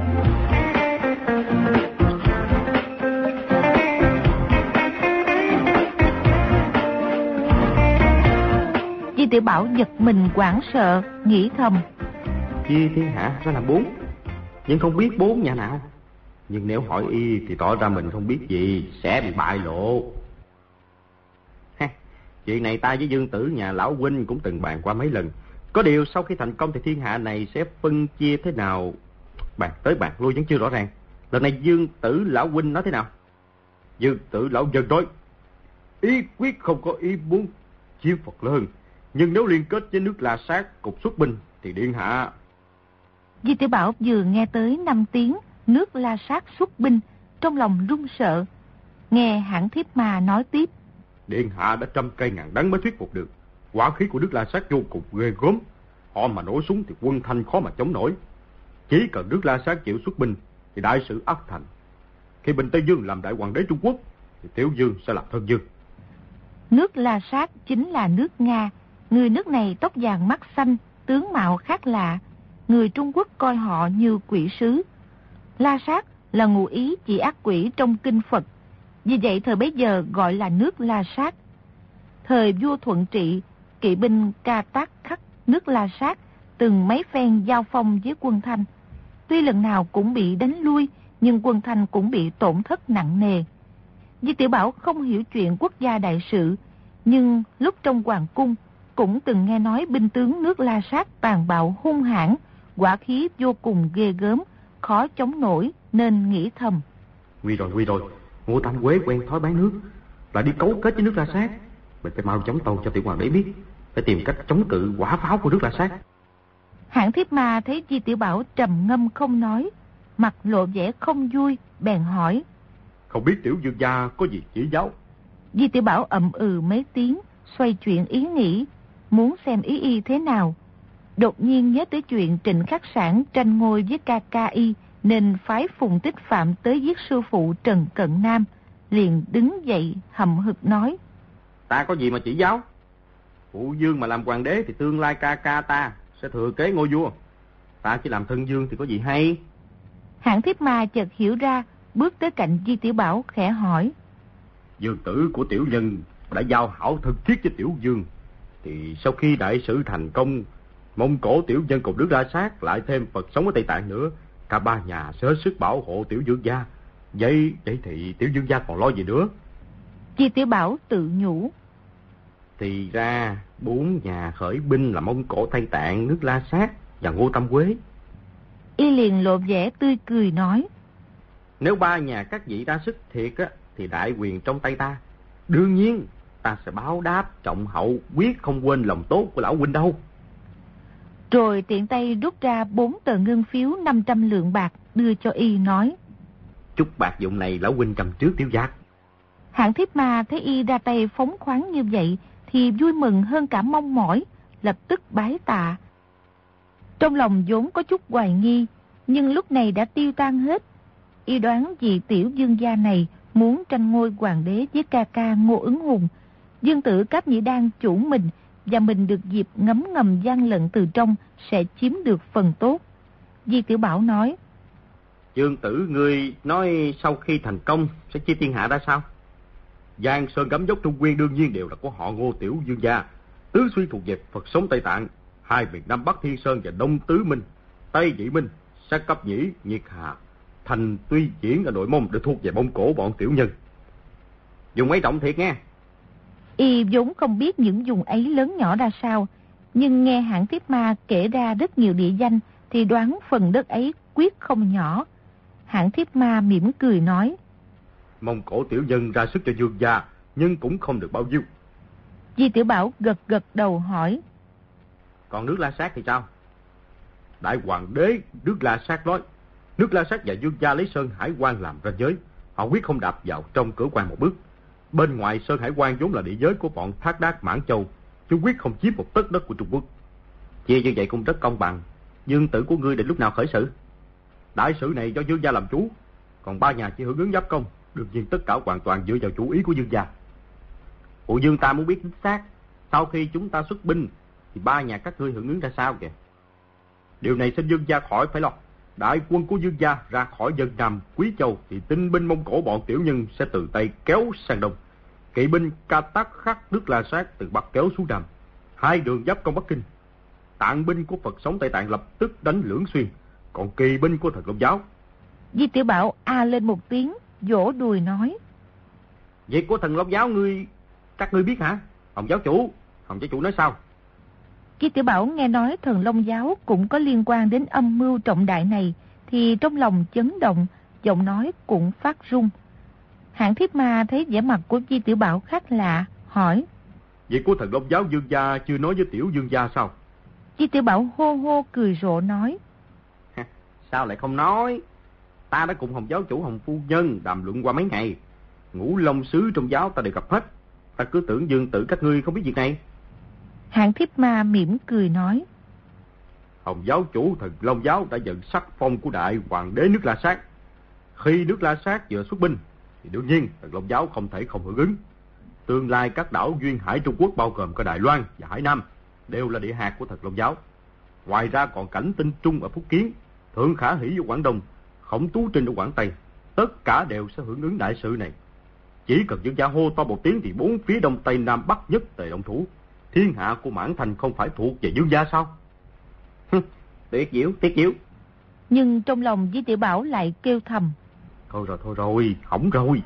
Di tiểu Bảo giật mình quảng sợ, nghĩ thầm. Chia thiên hạ ra làm bốn, nhưng không biết bốn nhà nào. Nhưng nếu hỏi y thì tỏ ra mình không biết gì, sẽ bị bại lộ. Chuyện này ta với Dương Tử nhà Lão Huynh cũng từng bàn qua mấy lần. Có điều sau khi thành công thì thiên hạ này sẽ phân chia thế nào? Bàn tới bàn lui vẫn chưa rõ ràng. Lần này Dương Tử Lão Huynh nói thế nào? Dương Tử Lão Dân nói, ý quyết không có ý muốn chiếm Phật lớn nhưng nếu liên kết với nước La Sát cục xuất binh thì điện hạ. Di Tiểu Bảo vừa nghe tới 5 tiếng nước La Sát xuất binh, trong lòng run sợ. Nghe hãng thiếp mà nói tiếp. Điện hạ đã trăm cây ngàn đắng mới thuyết phục được. Quả khí của Đức La Sát vô cùng ghê gớm. Họ mà nổ súng thì quân thanh khó mà chống nổi. Chỉ cần Đức La Sát chịu xuất binh thì đại sự ác thành. Khi Bình Tây Dương làm đại hoàng đế Trung Quốc thì Tiểu Dương sẽ làm thân dương. Nước La Sát chính là nước Nga. Người nước này tóc vàng mắt xanh, tướng mạo khác lạ. Người Trung Quốc coi họ như quỷ sứ. La Sát là ngụ ý chỉ ác quỷ trong kinh Phật. Vì vậy thời bấy giờ gọi là nước La Sát. Thời vua Thuận Trị, kỵ binh ca tác khắc nước La Sát từng mấy phen giao phong với quân Thanh. Tuy lần nào cũng bị đánh lui, nhưng quân Thanh cũng bị tổn thất nặng nề. Di Tiểu Bảo không hiểu chuyện quốc gia đại sự, nhưng lúc trong hoàng cung cũng từng nghe nói binh tướng nước La Sát tàn bạo hung hãn, quả khí vô cùng ghê gớm, khó chống nổi nên nghĩ thầm. Nguy rồi, nguy rồi, Ngô Tam Quế quen thói bán nước, lại đi cấu kết với nước La Sát. Mình phải mau chóng tâu cho tiểu hoàng đế biết, phải tìm cách chống cự quả pháo của nước La Sát. Hạng thiếp ma thấy Di Tiểu Bảo trầm ngâm không nói, mặt lộ vẻ không vui, bèn hỏi. Không biết tiểu dương gia có gì chỉ giáo? Di Tiểu Bảo ậm ừ mấy tiếng, xoay chuyện ý nghĩ, muốn xem ý y thế nào. Đột nhiên nhớ tới chuyện trịnh khắc sản tranh ngôi với KKI, nên phái Phùng Tích Phạm tới giết sư phụ Trần Cận Nam, liền đứng dậy hầm hực nói. Ta có gì mà chỉ giáo? Phụ dương mà làm hoàng đế thì tương lai ca ca ta sẽ thừa kế ngôi vua. Ta chỉ làm thân dương thì có gì hay? Hạng thiếp ma chợt hiểu ra, bước tới cạnh Di Tiểu Bảo khẽ hỏi. Dương tử của tiểu nhân đã giao hảo thân thiết với tiểu dương. Thì sau khi đại sự thành công, Mông Cổ tiểu nhân cùng nước ra sát lại thêm Phật sống ở Tây Tạng nữa. Cả ba nhà sẽ hết sức bảo hộ tiểu dương gia. Vậy, vậy thì tiểu dương gia còn lo gì nữa? Di Tiểu Bảo tự nhủ. Thì ra, bốn nhà khởi binh là Mông Cổ Tây Tạng, nước La Sát và Ngô Tâm Quế. Y liền lộ vẻ tươi cười nói. Nếu ba nhà các vị ra sức thiệt á, thì đại quyền trong tay ta. Đương nhiên, ta sẽ báo đáp trọng hậu, quyết không quên lòng tốt của lão huynh đâu. Rồi tiện tay rút ra bốn tờ ngân phiếu 500 lượng bạc đưa cho y nói. Chút bạc dụng này lão huynh cầm trước tiêu giác. Hạng thiếp ma thấy y ra tay phóng khoáng như vậy thì vui mừng hơn cả mong mỏi, lập tức bái tạ. Trong lòng vốn có chút hoài nghi, nhưng lúc này đã tiêu tan hết. Y đoán vì tiểu dương gia này muốn tranh ngôi hoàng đế với ca ca Ngô ứng hùng. Dương tử Cáp Nhĩ Đan chủ mình và mình được dịp ngấm ngầm gian lận từ trong sẽ chiếm được phần tốt. Di Tiểu Bảo nói. Dương tử ngươi nói sau khi thành công sẽ chia thiên hạ ra sao? Giang Sơn gấm dốc Trung Nguyên đương nhiên đều là của họ Ngô Tiểu Dương gia. Tứ suy thuộc về Phật sống Tây Tạng, hai miền Nam Bắc Thiên Sơn và Đông Tứ Minh, Tây Nhị Minh, Sát Cấp Nhĩ, Nhiệt Hà, Thành Tuy Diễn ở nội mông được thuộc về Mông Cổ bọn tiểu nhân. Dùng mấy trọng thiệt nghe. Y vốn không biết những vùng ấy lớn nhỏ ra sao, nhưng nghe hạng tiếp ma kể ra rất nhiều địa danh thì đoán phần đất ấy quyết không nhỏ. Hạng thiếp ma mỉm cười nói. Mông cổ tiểu nhân ra sức cho dương gia, nhưng cũng không được bao nhiêu. Di tiểu bảo gật gật đầu hỏi. Còn nước La Sát thì sao? Đại hoàng đế nước La Sát nói, nước La Sát và dương gia lấy Sơn Hải quan làm ranh giới. Họ quyết không đạp vào trong cửa quan một bước. Bên ngoài Sơn Hải quan vốn là địa giới của bọn Thác Đác Mãn Châu, chúng quyết không chiếm một tấc đất của Trung Quốc. Chia như vậy cũng rất công bằng. Dương tử của ngươi định lúc nào khởi sự? Đại sự này do Dương gia làm chú, còn ba nhà chỉ hưởng ứng giáp công, đương nhiên tất cả hoàn toàn dựa vào chủ ý của Dương gia. bộ Dương ta muốn biết chính xác, sau khi chúng ta xuất binh, thì ba nhà các ngươi hưởng ứng ra sao kìa? Điều này xin Dương gia khỏi phải lo. Đại quân của Dương gia ra khỏi dân Nam, Quý Châu, thì tinh binh Mông Cổ bọn tiểu nhân sẽ từ Tây kéo sang Đông. Kỵ binh Ca Tác khắc nước La Sát từ Bắc kéo xuống Nam. Hai đường giáp công Bắc Kinh. Tạng binh của Phật sống Tây Tạng lập tức đánh lưỡng xuyên, còn kỳ binh của thần Long giáo. Di Tiểu Bảo a lên một tiếng, vỗ đùi nói. Việc của thần Long giáo ngươi, các ngươi biết hả? Hồng giáo chủ, Hồng giáo chủ nói sao? Di Tiểu Bảo nghe nói thần Long giáo cũng có liên quan đến âm mưu trọng đại này, thì trong lòng chấn động, giọng nói cũng phát run. Hạng thiếp ma thấy vẻ mặt của Di Tiểu Bảo khác lạ, hỏi. Việc của thần Long giáo dương gia chưa nói với tiểu dương gia sao? Di Tiểu Bảo hô hô cười rộ nói. Sao lại không nói? Ta đã cùng Hồng giáo chủ Hồng Phu Nhân đàm luận qua mấy ngày. Ngũ Long Sứ trong giáo ta đều gặp hết. ta cứ tưởng dương tử các ngươi không biết việc này. Hạng thiếp ma mỉm cười nói. Hồng giáo chủ thần Long giáo đã nhận sắc phong của đại hoàng đế nước La Sát. Khi nước La Sát vừa xuất binh, thì đương nhiên thần Long giáo không thể không hưởng ứng. Tương lai các đảo duyên hải Trung Quốc bao gồm cả Đài Loan và Hải Nam đều là địa hạt của thần Long giáo. Ngoài ra còn cảnh tinh Trung ở Phúc Kiến, Thượng Khả Hỷ ở Quảng Đông, Khổng Tú Trinh ở Quảng Tây. Tất cả đều sẽ hưởng ứng đại sự này. Chỉ cần dân gia hô to một tiếng thì bốn phía đông tây nam bắc nhất tề động thủ. Thiên hạ của mãn thành không phải thuộc về dương gia sao? Tiết diễu, tiết diễu. Nhưng trong lòng Di Tiểu Bảo lại kêu thầm. Thôi rồi, thôi rồi, hỏng rồi.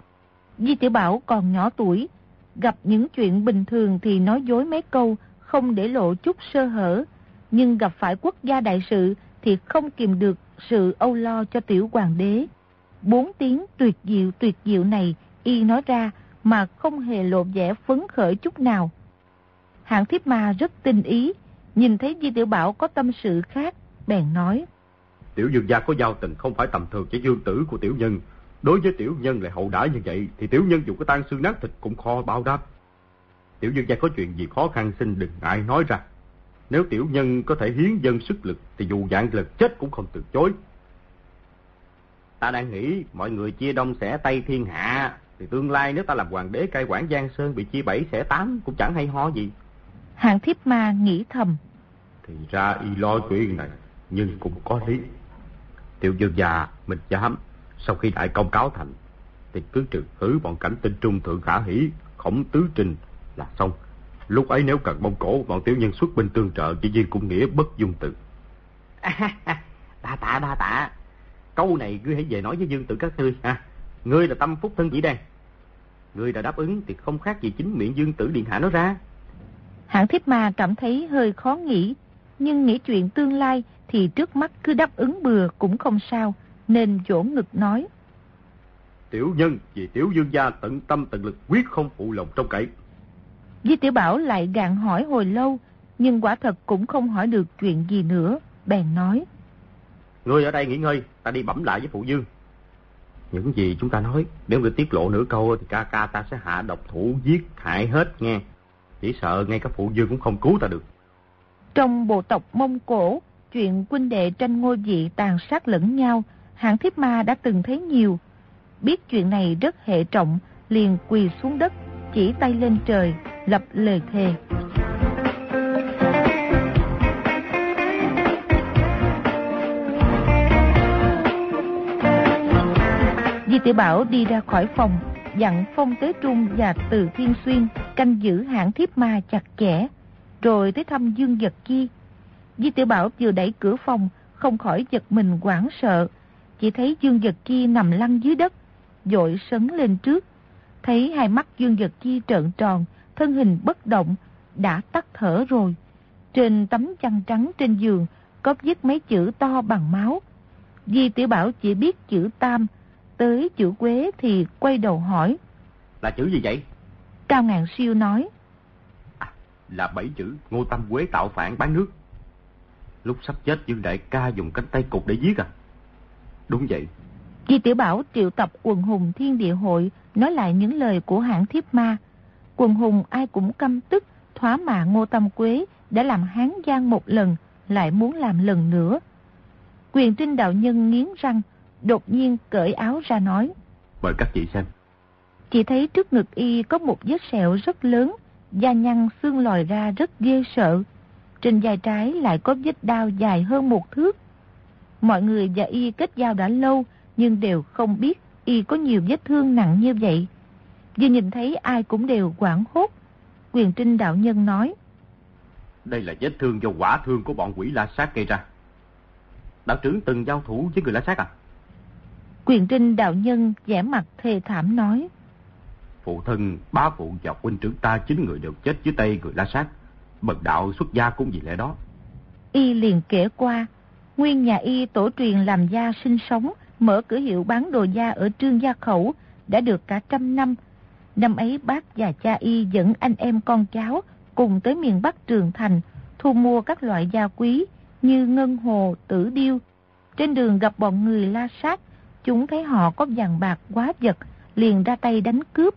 Di Tiểu Bảo còn nhỏ tuổi, gặp những chuyện bình thường thì nói dối mấy câu, không để lộ chút sơ hở. Nhưng gặp phải quốc gia đại sự thì không kìm được sự âu lo cho tiểu hoàng đế. Bốn tiếng tuyệt diệu tuyệt diệu này y nói ra mà không hề lộ vẻ phấn khởi chút nào. Hạng thiếp ma rất tinh ý, nhìn thấy Di Tiểu Bảo có tâm sự khác, bèn nói. Tiểu dương gia có giao tình không phải tầm thường với dương tử của tiểu nhân. Đối với tiểu nhân lại hậu đãi như vậy, thì tiểu nhân dù có tan xương nát thịt cũng khó bao đáp. Tiểu dương gia có chuyện gì khó khăn xin đừng ngại nói ra. Nếu tiểu nhân có thể hiến dân sức lực, thì dù dạng lực chết cũng không từ chối. Ta đang nghĩ mọi người chia đông sẽ Tây thiên hạ, thì tương lai nếu ta làm hoàng đế cai quản Giang Sơn bị chia bảy sẽ tám cũng chẳng hay ho gì. Hạng thiếp ma nghĩ thầm. Thì ra y lo chuyện này, nhưng cũng có lý. Tiểu dương già, mình dám, sau khi đại công cáo thành, thì cứ trừ khử bọn cảnh tinh trung thượng khả hỷ, khổng tứ trình là xong. Lúc ấy nếu cần Mông Cổ, bọn tiểu nhân xuất binh tương trợ, chỉ viên cũng nghĩa bất dung từ. đa tạ, đa tạ. Câu này ngươi hãy về nói với Dương Tử Các Tươi ha. Ngươi là tâm phúc thân chỉ đen. Ngươi đã đáp ứng thì không khác gì chính miệng Dương Tử Điện Hạ nói ra. Hạng thiết ma cảm thấy hơi khó nghĩ, nhưng nghĩ chuyện tương lai thì trước mắt cứ đáp ứng bừa cũng không sao, nên chỗ ngực nói. Tiểu nhân vì tiểu dương gia tận tâm tận lực quyết không phụ lòng trong cậy. Di Tiểu Bảo lại gạn hỏi hồi lâu, nhưng quả thật cũng không hỏi được chuyện gì nữa, bèn nói. Ngươi ở đây nghỉ ngơi, ta đi bẩm lại với phụ dương. Những gì chúng ta nói, nếu ngươi tiết lộ nửa câu thì ca ca ta sẽ hạ độc thủ giết hại hết nghe. Chỉ sợ ngay cả phụ dương cũng không cứu ta được. Trong bộ tộc Mông Cổ, chuyện huynh đệ tranh ngôi vị tàn sát lẫn nhau, hạng thiếp ma đã từng thấy nhiều. Biết chuyện này rất hệ trọng, liền quỳ xuống đất, chỉ tay lên trời, lập lời thề. Di tiểu Bảo đi ra khỏi phòng, dặn Phong Tế Trung và Từ Thiên Xuyên canh giữ hãng thiếp ma chặt chẽ, rồi tới thăm Dương Giật Chi. Di tiểu Bảo vừa đẩy cửa phòng, không khỏi giật mình quảng sợ, chỉ thấy Dương Giật Chi nằm lăn dưới đất, dội sấn lên trước. Thấy hai mắt Dương Giật Chi trợn tròn, thân hình bất động, đã tắt thở rồi. Trên tấm chăn trắng trên giường có viết mấy chữ to bằng máu. Di tiểu Bảo chỉ biết chữ Tam, tới chữ Quế thì quay đầu hỏi. Là chữ gì vậy? Cao Ngạn Siêu nói. À, là bảy chữ Ngô Tâm Quế tạo phản bán nước. Lúc sắp chết Dương Đại ca dùng cánh tay cục để giết à? Đúng vậy. Di Tiểu Bảo triệu tập quần hùng thiên địa hội nói lại những lời của hãng thiếp ma. Quần hùng ai cũng căm tức, thoá mạ Ngô Tâm Quế đã làm hán giang một lần, lại muốn làm lần nữa. Quyền trinh đạo nhân nghiến răng, đột nhiên cởi áo ra nói. Mời các chị xem. Chị thấy trước ngực y có một vết sẹo rất lớn, da nhăn xương lòi ra rất ghê sợ. Trên vai trái lại có vết đao dài hơn một thước. Mọi người và y kết giao đã lâu, nhưng đều không biết y có nhiều vết thương nặng như vậy. Vừa nhìn thấy ai cũng đều quảng hốt. Quyền trinh đạo nhân nói. Đây là vết thương do quả thương của bọn quỷ la sát gây ra. Đạo trưởng từng giao thủ với người la sát à? Quyền trinh đạo nhân vẻ mặt thê thảm nói. Phụ thân, bá phụ và huynh trưởng ta chính người đều chết dưới tay người la sát. bậc đạo xuất gia cũng vì lẽ đó. Y liền kể qua, nguyên nhà y tổ truyền làm gia sinh sống, mở cửa hiệu bán đồ gia ở Trương Gia Khẩu, đã được cả trăm năm. Năm ấy bác và cha y dẫn anh em con cháu cùng tới miền Bắc Trường Thành, thu mua các loại gia quý như ngân hồ, tử điêu. Trên đường gặp bọn người la sát, chúng thấy họ có vàng bạc quá vật, liền ra tay đánh cướp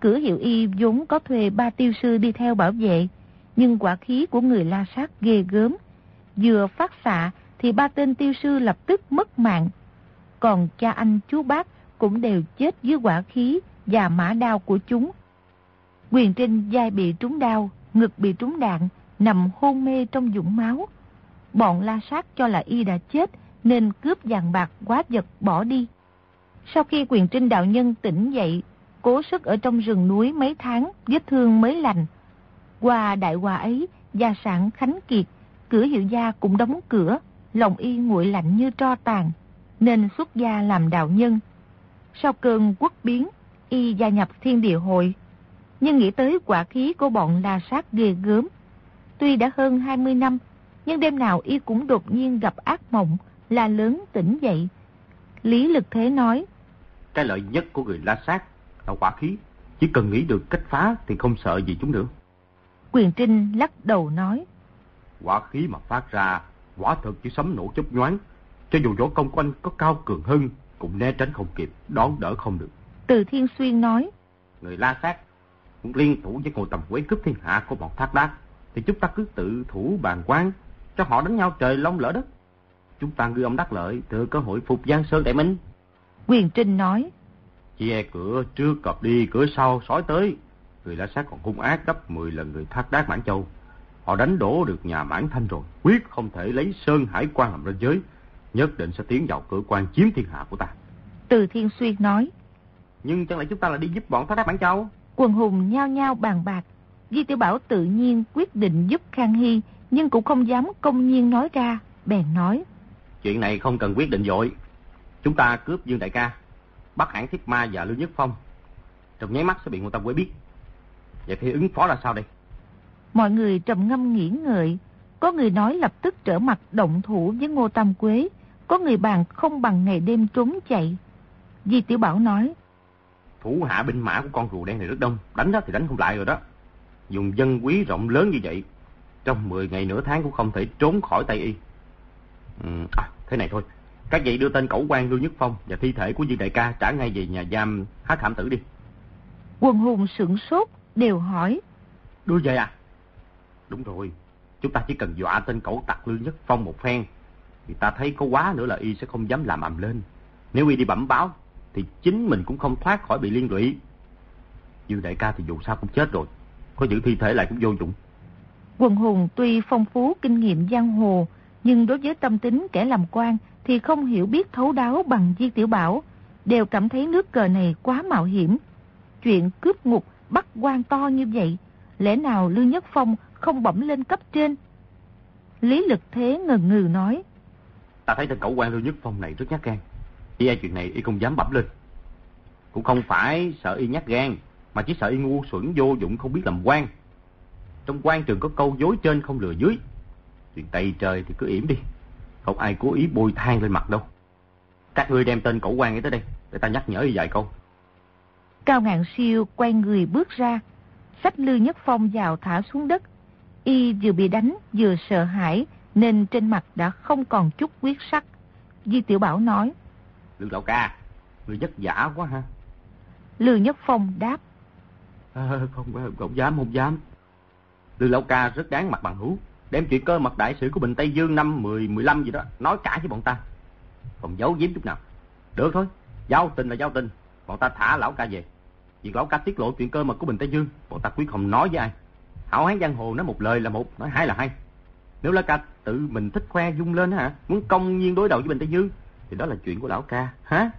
cửa hiệu y vốn có thuê ba tiêu sư đi theo bảo vệ, nhưng quả khí của người la sát ghê gớm. Vừa phát xạ thì ba tên tiêu sư lập tức mất mạng. Còn cha anh chú bác cũng đều chết dưới quả khí và mã đao của chúng. Quyền Trinh vai bị trúng đao, ngực bị trúng đạn, nằm hôn mê trong dũng máu. Bọn la sát cho là y đã chết nên cướp vàng bạc quá vật bỏ đi. Sau khi quyền trinh đạo nhân tỉnh dậy, cố sức ở trong rừng núi mấy tháng, vết thương mới lành. Qua đại hòa ấy, gia sản Khánh Kiệt, cửa hiệu gia cũng đóng cửa, lòng y nguội lạnh như tro tàn, nên xuất gia làm đạo nhân. Sau cơn quốc biến, y gia nhập thiên địa hội, nhưng nghĩ tới quả khí của bọn la sát ghê gớm. Tuy đã hơn 20 năm, nhưng đêm nào y cũng đột nhiên gặp ác mộng, là lớn tỉnh dậy. Lý Lực Thế nói, Cái lợi nhất của người la sát là quả khí, chỉ cần nghĩ được cách phá thì không sợ gì chúng nữa. Quyền Trinh lắc đầu nói, Quả khí mà phát ra, quả thật chỉ sấm nổ chớp nhoáng, cho dù võ công quanh có cao cường hơn, cũng né tránh không kịp, đón đỡ không được. Từ Thiên Xuyên nói, Người la sát muốn liên thủ với ngôi tầm quế cướp thiên hạ của bọn thác đát, thì chúng ta cứ tự thủ bàn quan, cho họ đánh nhau trời long lỡ đất. Chúng ta ngư ông đắc lợi, thừa cơ hội phục Giang Sơn Đại Minh. Quyền Trinh nói, Che cửa trước cọp đi, cửa sau sói tới. Người la sát còn hung ác gấp 10 lần người thác đát Mãn Châu. Họ đánh đổ được nhà Mãn Thanh rồi, quyết không thể lấy Sơn Hải quan làm ranh giới. Nhất định sẽ tiến vào cửa quan chiếm thiên hạ của ta. Từ Thiên Xuyên nói, Nhưng chẳng lẽ chúng ta là đi giúp bọn thác đát Mãn Châu? quần hùng nhao nhao bàn bạc. Di Tiểu Bảo tự nhiên quyết định giúp Khang Hy, nhưng cũng không dám công nhiên nói ra, bèn nói. Chuyện này không cần quyết định dội. Chúng ta cướp Dương Đại ca, bắt hãng Thiết Ma và Lưu Nhất Phong. Trong nháy mắt sẽ bị người ta quấy biết. Vậy thì ứng phó là sao đây? Mọi người trầm ngâm nghĩ ngợi, có người nói lập tức trở mặt động thủ với Ngô Tam Quế, có người bàn không bằng ngày đêm trốn chạy. Di Tiểu Bảo nói, Thủ hạ binh mã của con rùa đen này rất đông, đánh đó thì đánh không lại rồi đó. Dùng dân quý rộng lớn như vậy, trong 10 ngày nửa tháng cũng không thể trốn khỏi tay y. Ừ, à, thế này thôi, các vị đưa tên cẩu quan Lưu Nhất Phong và thi thể của Dương Đại ca trả ngay về nhà giam Hát Thảm Tử đi. quần hùng sửng sốt, đều hỏi, Đưa về à? Đúng rồi, chúng ta chỉ cần dọa tên cẩu tặc Lưu Nhất Phong một phen, thì ta thấy có quá nữa là y sẽ không dám làm ầm lên. Nếu y đi bẩm báo, thì chính mình cũng không thoát khỏi bị liên lụy. Dương đại ca thì dù sao cũng chết rồi, có giữ thi thể lại cũng vô dụng. Quần hùng tuy phong phú kinh nghiệm giang hồ, nhưng đối với tâm tính kẻ làm quan thì không hiểu biết thấu đáo bằng Di Tiểu Bảo, đều cảm thấy nước cờ này quá mạo hiểm. Chuyện cướp ngục bắt quan to như vậy, lẽ nào Lưu Nhất Phong không bẩm lên cấp trên? Lý Lực Thế ngần ngừ nói, Ta thấy tên cẩu quan Lưu Nhất Phong này rất nhát gan. Chỉ e chuyện này y không dám bẩm lên. Cũng không phải sợ y nhát gan, mà chỉ sợ y ngu xuẩn vô dụng không biết làm quan. Trong quan trường có câu dối trên không lừa dưới. Chuyện tây trời thì cứ yểm đi. Không ai cố ý bôi than lên mặt đâu. Các ngươi đem tên cẩu quan ấy tới đây, để ta nhắc nhở vài câu. Cao ngạn siêu quay người bước ra, xách Lưu Nhất Phong vào thả xuống đất. Y vừa bị đánh vừa sợ hãi nên trên mặt đã không còn chút quyết sắc. Di Tiểu Bảo nói, Lưu lão ca, người vất vả quá ha. Lưu Nhất Phong đáp, À, không, không dám, không dám. Lưu lão ca rất đáng mặt bằng hữu. Đem chuyện cơ mật đại sự của Bình Tây Dương năm 10, 15 gì đó, nói cả với bọn ta. Không giấu giếm chút nào. Được thôi, giao tình là giao tình. Bọn ta thả lão ca về. Việc lão ca tiết lộ chuyện cơ mật của Bình Tây Dương, bọn ta quyết không nói với ai. Hảo hán giang hồ nói một lời là một, nói hai là hai. Nếu lão ca tự mình thích khoe dung lên hả, muốn công nhiên đối đầu với Bình Tây Dương, thì đó là chuyện của lão ca, hả?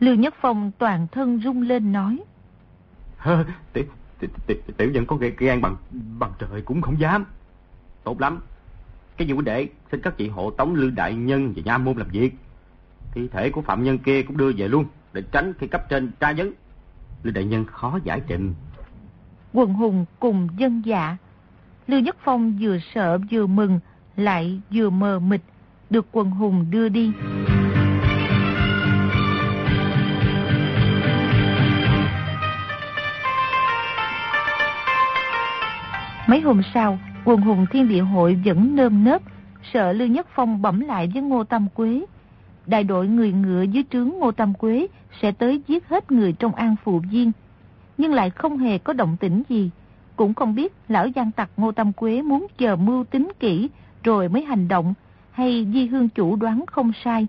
Lưu Nhất Phong toàn thân rung lên nói, tiểu, nhân có gan bằng bằng trời cũng không dám. Tốt lắm. Cái gì huynh đệ, xin các chị hộ tống Lư Đại Nhân và Nha Môn làm việc. Thi thể của phạm nhân kia cũng đưa về luôn, để tránh khi cấp trên tra vấn. Lư Đại Nhân khó giải trình. quần hùng cùng dân dạ. Lưu Nhất Phong vừa sợ vừa mừng, lại vừa mờ mịt, được quần hùng đưa đi. Mấy hôm sau, quần hùng thiên địa hội vẫn nơm nớp, sợ Lưu Nhất Phong bẩm lại với Ngô Tam Quế. Đại đội người ngựa dưới trướng Ngô Tam Quế sẽ tới giết hết người trong an phụ viên. nhưng lại không hề có động tĩnh gì. Cũng không biết lão gian tặc Ngô Tâm Quế muốn chờ mưu tính kỹ rồi mới hành động, hay Di Hương chủ đoán không sai.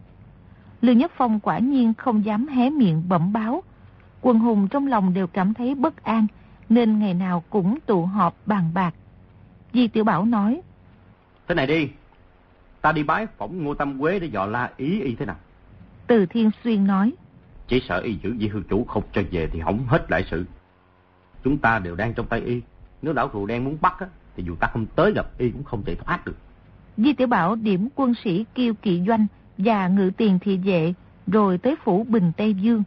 Lưu Nhất Phong quả nhiên không dám hé miệng bẩm báo. Quần hùng trong lòng đều cảm thấy bất an, nên ngày nào cũng tụ họp bàn bạc. Di Tiểu Bảo nói, Thế này đi, ta đi bái phỏng Ngô Tâm Quế để dò la ý y thế nào. Từ Thiên Xuyên nói, Chỉ sợ y giữ Di Hương chủ không cho về thì hỏng hết lại sự. Chúng ta đều đang trong tay y, nếu lão rùa đen muốn bắt á, thì dù ta không tới gặp y cũng không thể thoát được. Di Tiểu Bảo điểm quân sĩ kiêu kỵ doanh và ngự tiền thị vệ, rồi tới phủ Bình Tây Dương.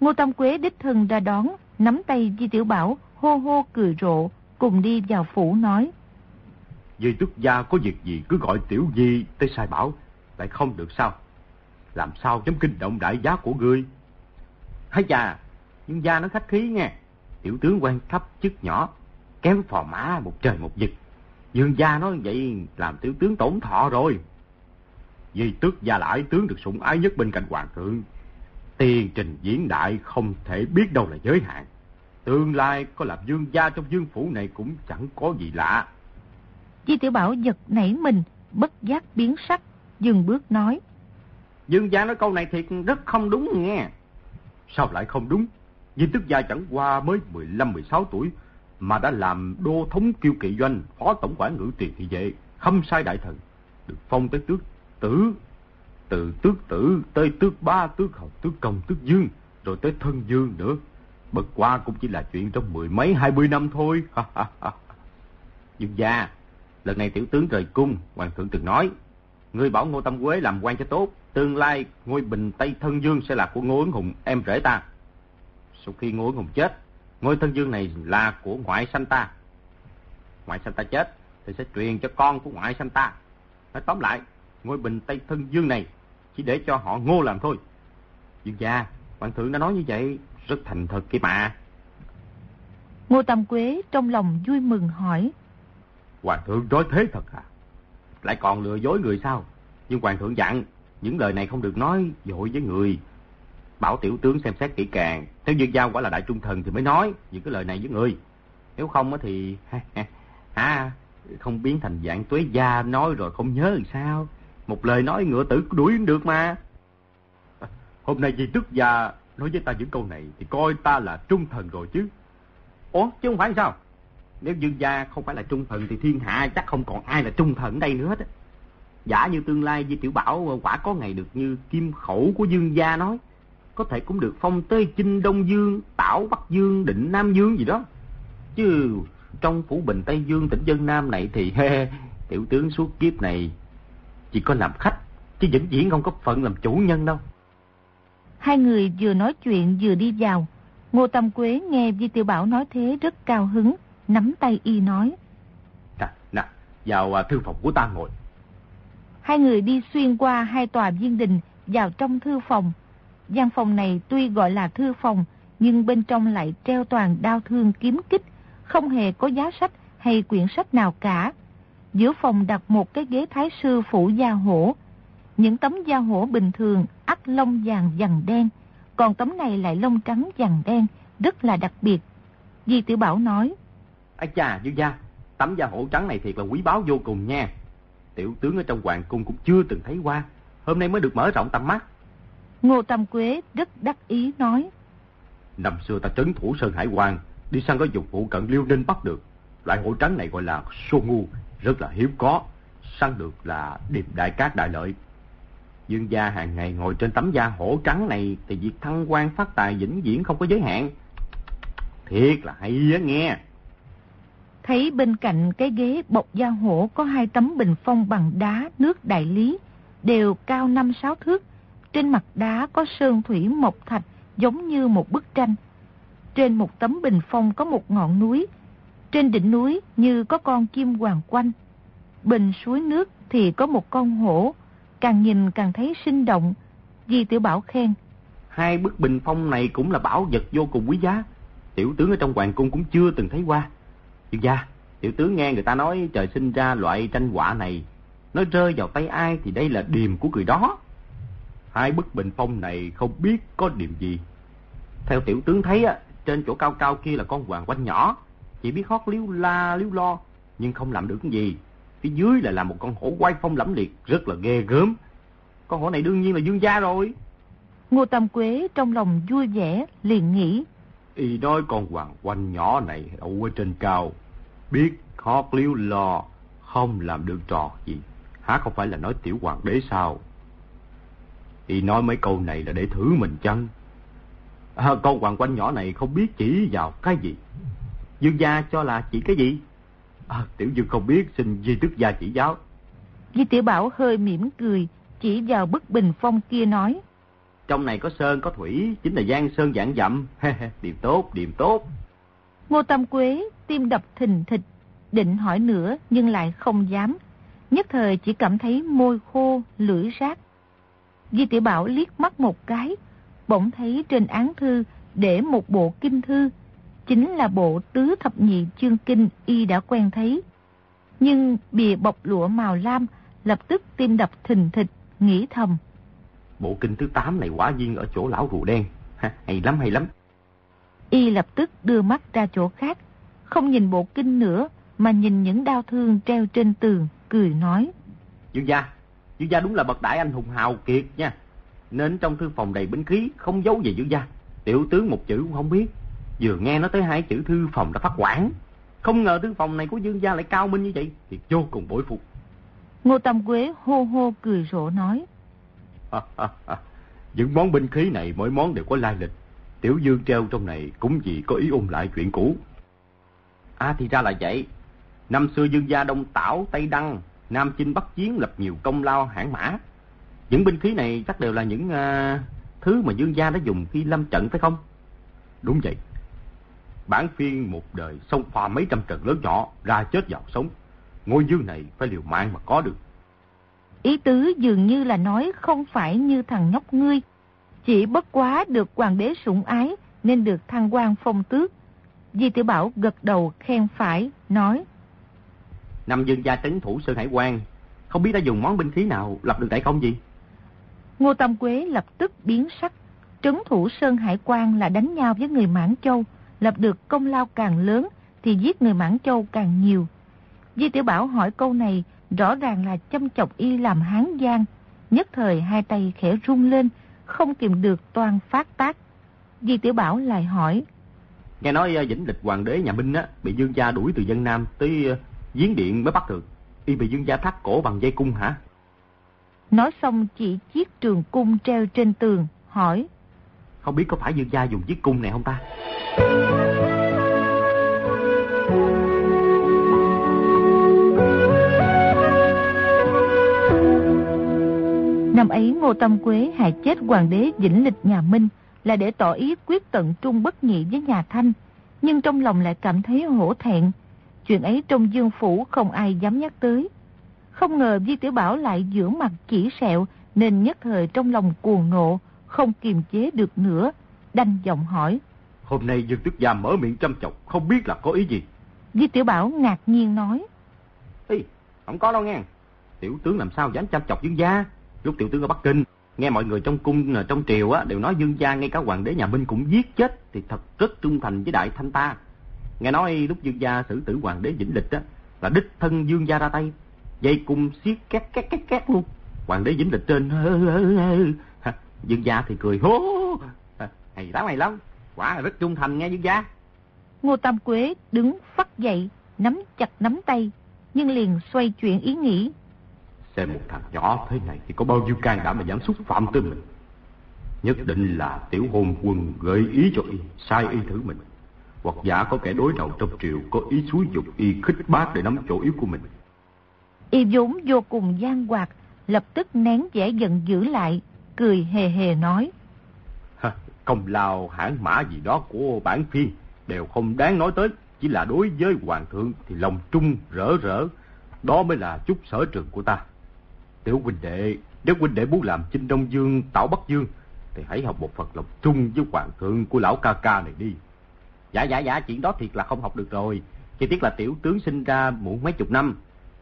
Ngô Tâm Quế đích thân ra đón, nắm tay Di Tiểu Bảo, hô hô cười rộ, cùng đi vào phủ nói. Di tức gia có việc gì cứ gọi tiểu di tới sai bảo, lại không được sao? Làm sao dám kinh động đại giá của ngươi? Hay chà, nhưng gia nó khách khí nghe. Tiểu tướng quan thấp chức nhỏ, kéo phò mã một trời một vực. Dương gia nói vậy làm tiểu tướng tổn thọ rồi. Di tước gia là ái tướng được sủng ái nhất bên cạnh hoàng thượng. Tiền trình diễn đại không thể biết đâu là giới hạn. Tương lai có làm dương gia trong dương phủ này cũng chẳng có gì lạ. Di Tiểu Bảo giật nảy mình, bất giác biến sắc, dừng bước nói. Dương gia nói câu này thiệt rất không đúng nghe. Sao lại không đúng? Di tước gia chẳng qua mới 15-16 tuổi mà đã làm đô thống kiêu kỵ doanh, phó tổng quản ngự tiền thị vệ, khâm sai đại thần, được phong tới tước tử, từ tước tử tới tước ba, tước hầu, tước công, tước dương, rồi tới thân dương nữa. Bất qua cũng chỉ là chuyện trong mười mấy hai mươi năm thôi. Dương gia, lần này tiểu tướng rời cung, hoàng thượng từng nói, ngươi bảo Ngô Tâm Quế làm quan cho tốt, tương lai ngôi bình Tây Thân Dương sẽ là của Ngô Ứng Hùng, em rể ta. Sau khi Ngô Ứng Hùng chết, ngôi Thân Dương này là của ngoại sanh ta. Ngoại sanh ta chết, thì sẽ truyền cho con của ngoại sanh ta. Nói tóm lại, ngôi bình Tây Thân Dương này chỉ để cho họ Ngô làm thôi. Dương gia, hoàng thượng đã nói như vậy, rất thành thật kia mà. Ngô Tâm Quế trong lòng vui mừng hỏi. Hoàng thượng nói thế thật à? Lại còn lừa dối người sao? Nhưng hoàng thượng dặn, những lời này không được nói dội với người. Bảo tiểu tướng xem xét kỹ càng, nếu dương giao quả là đại trung thần thì mới nói những cái lời này với người. Nếu không thì... à, không biến thành dạng tuế gia nói rồi không nhớ làm sao. Một lời nói ngựa tử đuổi được mà. Hôm nay di tức gia nói với ta những câu này thì coi ta là trung thần rồi chứ. Ủa, chứ không phải sao? Nếu dương gia không phải là trung thần thì thiên hạ chắc không còn ai là trung thần ở đây nữa hết. Giả như tương lai Di Tiểu Bảo ờ, quả có ngày được như kim khẩu của dương gia nói. Có thể cũng được phong tới Chinh Đông Dương, Tảo Bắc Dương, Định Nam Dương gì đó. Chứ trong phủ Bình Tây Dương tỉnh Dân Nam này thì he, tiểu tướng suốt kiếp này chỉ có làm khách, chứ vĩnh viễn không có phận làm chủ nhân đâu. Hai người vừa nói chuyện vừa đi vào. Ngô Tâm Quế nghe Di Tiểu Bảo nói thế rất cao hứng, nắm tay y nói. Nè, nè, vào à, thư phòng của ta ngồi. Hai người đi xuyên qua hai tòa viên đình vào trong thư phòng. gian phòng này tuy gọi là thư phòng, nhưng bên trong lại treo toàn đao thương kiếm kích, không hề có giá sách hay quyển sách nào cả. Giữa phòng đặt một cái ghế thái sư phủ da hổ. Những tấm da hổ bình thường ắt lông vàng vàng đen, còn tấm này lại lông trắng vàng đen, rất là đặc biệt. Di Tiểu Bảo nói, Ây chà, Dương gia, tấm da hổ trắng này thiệt là quý báu vô cùng nha. Tiểu tướng ở trong hoàng cung cũng chưa từng thấy qua, hôm nay mới được mở rộng tầm mắt. Ngô Tâm Quế rất đắc ý nói, Năm xưa ta trấn thủ Sơn Hải Quan, đi săn có dụng vụ cận liêu ninh bắt được. Loại hổ trắng này gọi là sô ngu, rất là hiếm có, săn được là điềm đại cát đại lợi. Dương gia hàng ngày ngồi trên tấm da hổ trắng này thì việc thăng quan phát tài vĩnh viễn không có giới hạn. Thiệt là hay á nghe. Thấy bên cạnh cái ghế bọc da hổ có hai tấm bình phong bằng đá nước đại lý, đều cao 5-6 thước. Trên mặt đá có sơn thủy mộc thạch giống như một bức tranh. Trên một tấm bình phong có một ngọn núi. Trên đỉnh núi như có con chim hoàng quanh. Bình suối nước thì có một con hổ. Càng nhìn càng thấy sinh động. Di Tiểu Bảo khen. Hai bức bình phong này cũng là bảo vật vô cùng quý giá. Tiểu tướng ở trong hoàng cung cũng chưa từng thấy qua. Dương gia, tiểu tướng nghe người ta nói trời sinh ra loại tranh quả này. Nó rơi vào tay ai thì đây là điềm của người đó. Hai bức bình phong này không biết có điểm gì. Theo tiểu tướng thấy á, trên chỗ cao cao kia là con hoàng quanh nhỏ, chỉ biết hót liếu la liếu lo, nhưng không làm được cái gì. Phía dưới là là một con hổ quay phong lẫm liệt, rất là ghê gớm. Con hổ này đương nhiên là dương gia rồi. Ngô Tâm Quế trong lòng vui vẻ, liền nghĩ. Y nói con hoàng quanh nhỏ này ở trên cao, biết hót liếu lo, không làm được trò gì. Há không phải là nói tiểu hoàng đế sao? Y nói mấy câu này là để thử mình chăng? À, con hoàng quanh nhỏ này không biết chỉ vào cái gì. Dương gia cho là chỉ cái gì? À, tiểu dương không biết, xin di tức gia chỉ giáo. Di tiểu bảo hơi mỉm cười, chỉ vào bức bình phong kia nói. Trong này có sơn, có thủy, chính là giang sơn dạng dặm. điềm tốt, điềm tốt. Ngô Tâm Quế tim đập thình thịch, định hỏi nữa nhưng lại không dám. Nhất thời chỉ cảm thấy môi khô, lưỡi rác. Di tiểu Bảo liếc mắt một cái, bỗng thấy trên án thư để một bộ kinh thư, chính là bộ tứ thập nhị chương kinh y đã quen thấy. Nhưng bìa bọc lụa màu lam lập tức tim đập thình thịch, nghĩ thầm. Bộ kinh thứ 8 này quả nhiên ở chỗ lão rùa đen. Ha, hay lắm, hay lắm. Y lập tức đưa mắt ra chỗ khác, không nhìn bộ kinh nữa, mà nhìn những đau thương treo trên tường, cười nói. Dương gia, Dương gia đúng là bậc đại anh hùng hào kiệt nha. Nên trong thư phòng đầy binh khí, không giấu về Dương gia. Tiểu tướng một chữ cũng không biết. Vừa nghe nó tới hai chữ thư phòng đã phát quản. Không ngờ thư phòng này của Dương gia lại cao minh như vậy, thì vô cùng bội phục. Ngô Tâm Quế hô hô cười rộ nói. Những món binh khí này mỗi món đều có lai lịch. Tiểu Dương treo trong này cũng vì có ý ôn lại chuyện cũ. À thì ra là vậy. Năm xưa Dương gia Đông Tảo, Tây Đăng, Nam Chinh Bắc Chiến lập nhiều công lao hãn mã. Những binh khí này chắc đều là những uh, thứ mà Dương gia đã dùng khi lâm trận phải không? Đúng vậy. Bản phiên một đời xông pha mấy trăm trận lớn nhỏ, ra chết vào sống. Ngôi dương này phải liều mạng mà có được. Ý tứ dường như là nói không phải như thằng nhóc ngươi. Chỉ bất quá được hoàng đế sủng ái nên được thăng quan phong tước. Di tiểu Bảo gật đầu khen phải, nói. Năm dương gia trấn thủ Sơn Hải quan không biết đã dùng món binh khí nào lập được đại công gì? Ngô Tâm Quế lập tức biến sắc. Trấn thủ Sơn Hải quan là đánh nhau với người Mãn Châu, lập được công lao càng lớn thì giết người Mãn Châu càng nhiều. Di Tiểu Bảo hỏi câu này rõ ràng là châm chọc y làm hán giang. Nhất thời hai tay khẽ rung lên, không kìm được toàn phát tác. Di Tiểu Bảo lại hỏi. Nghe nói uh, Vĩnh Lịch Hoàng đế nhà Minh á, bị Dương gia đuổi từ dân Nam tới uh, Giếng Điện mới bắt được. Y bị Dương gia thắt cổ bằng dây cung hả? Nói xong chỉ chiếc trường cung treo trên tường, hỏi. Không biết có phải Dương gia dùng chiếc cung này không ta? Năm ấy Ngô Tâm Quế hại chết hoàng đế Vĩnh Lịch nhà Minh là để tỏ ý quyết tận trung bất nhị với nhà Thanh, nhưng trong lòng lại cảm thấy hổ thẹn. Chuyện ấy trong dương phủ không ai dám nhắc tới. Không ngờ Di Tiểu Bảo lại dưỡng mặt chỉ sẹo nên nhất thời trong lòng cuồng nộ, không kiềm chế được nữa, đanh giọng hỏi. Hôm nay Dương Tức Gia mở miệng chăm chọc, không biết là có ý gì. Di Tiểu Bảo ngạc nhiên nói. Ê, không có đâu nghe. Tiểu tướng làm sao dám chăm chọc Dương Gia? Lúc tiểu tướng ở Bắc Kinh, nghe mọi người trong cung ờ, trong triều á đều nói Dương gia ngay cả hoàng đế nhà Minh cũng giết chết thì thật rất trung thành với đại thanh ta. Nghe nói lúc Dương gia xử tử hoàng đế Vĩnh Lịch á là đích thân Dương gia ra tay, dây cung xiết két két két két luôn. Hoàng đế Vĩnh Lịch trên Dương gia thì cười hố. Hay lắm hay lắm, quả là rất trung thành nghe Dương gia. Ngô Tam Quế đứng phắt dậy, nắm chặt nắm tay, nhưng liền xoay chuyển ý nghĩ, Xem một thằng nhỏ thế này thì có bao nhiêu can đảm mà dám xúc phạm tới mình. Nhất định là tiểu hôn quân gợi ý cho y, sai y thử mình. Hoặc giả có kẻ đối đầu trong triều có ý xúi dục y khích bác để nắm chỗ yếu của mình. Y vốn vô cùng gian hoạt, lập tức nén vẻ giận dữ lại, cười hề hề nói. Ha, công lao hãng mã gì đó của bản phiên đều không đáng nói tới. Chỉ là đối với hoàng thượng thì lòng trung rỡ rỡ. Đó mới là chút sở trường của ta. Tiểu huynh đệ, nếu huynh đệ muốn làm chinh Đông Dương, Tảo Bắc Dương, thì hãy học một Phật lòng chung với hoàng thượng của lão ca ca này đi. Dạ dạ dạ, chuyện đó thiệt là không học được rồi. Chỉ tiếc là tiểu tướng sinh ra muộn mấy chục năm.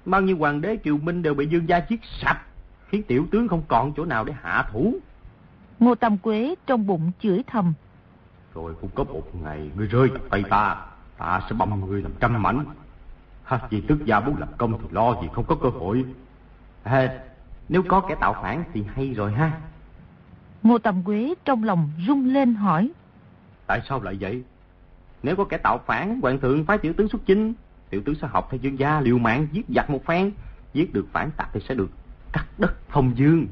Bao nhiêu hoàng đế triều minh đều bị dương gia giết sạch, khiến tiểu tướng không còn chỗ nào để hạ thủ. Ngô Tâm Quế trong bụng chửi thầm. Rồi cũng có một ngày ngươi rơi vào tay ta, ta sẽ băm ngươi làm trăm mảnh. Ha, vì tức gia muốn lập công thì lo gì không có cơ hội. À, nếu có kẻ tạo phản thì hay rồi ha. Ngô Tâm Quế trong lòng rung lên hỏi. Tại sao lại vậy? Nếu có kẻ tạo phản, hoàng thượng phái tiểu tướng xuất chinh, tiểu tướng sẽ học theo dương gia liều mạng giết giặc một phen, giết được phản tặc thì sẽ được cắt đất phong dương.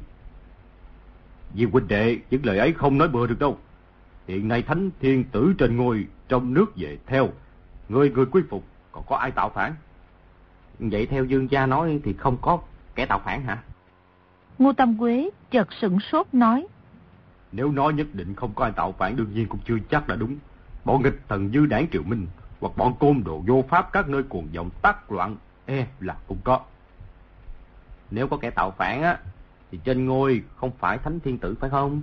Vì huynh đệ, những lời ấy không nói bừa được đâu. Hiện nay thánh thiên tử trên ngôi, trong nước về theo. Người người quy phục, còn có ai tạo phản? Vậy theo dương gia nói thì không có kẻ tạo phản hả? Ngô Tâm Quế chợt sửng sốt nói. Nếu nói nhất định không có ai tạo phản đương nhiên cũng chưa chắc là đúng. Bọn nghịch thần dư đảng triều minh hoặc bọn côn đồ vô pháp các nơi cuồng vọng tác loạn e là cũng có. Nếu có kẻ tạo phản á thì trên ngôi không phải thánh thiên tử phải không?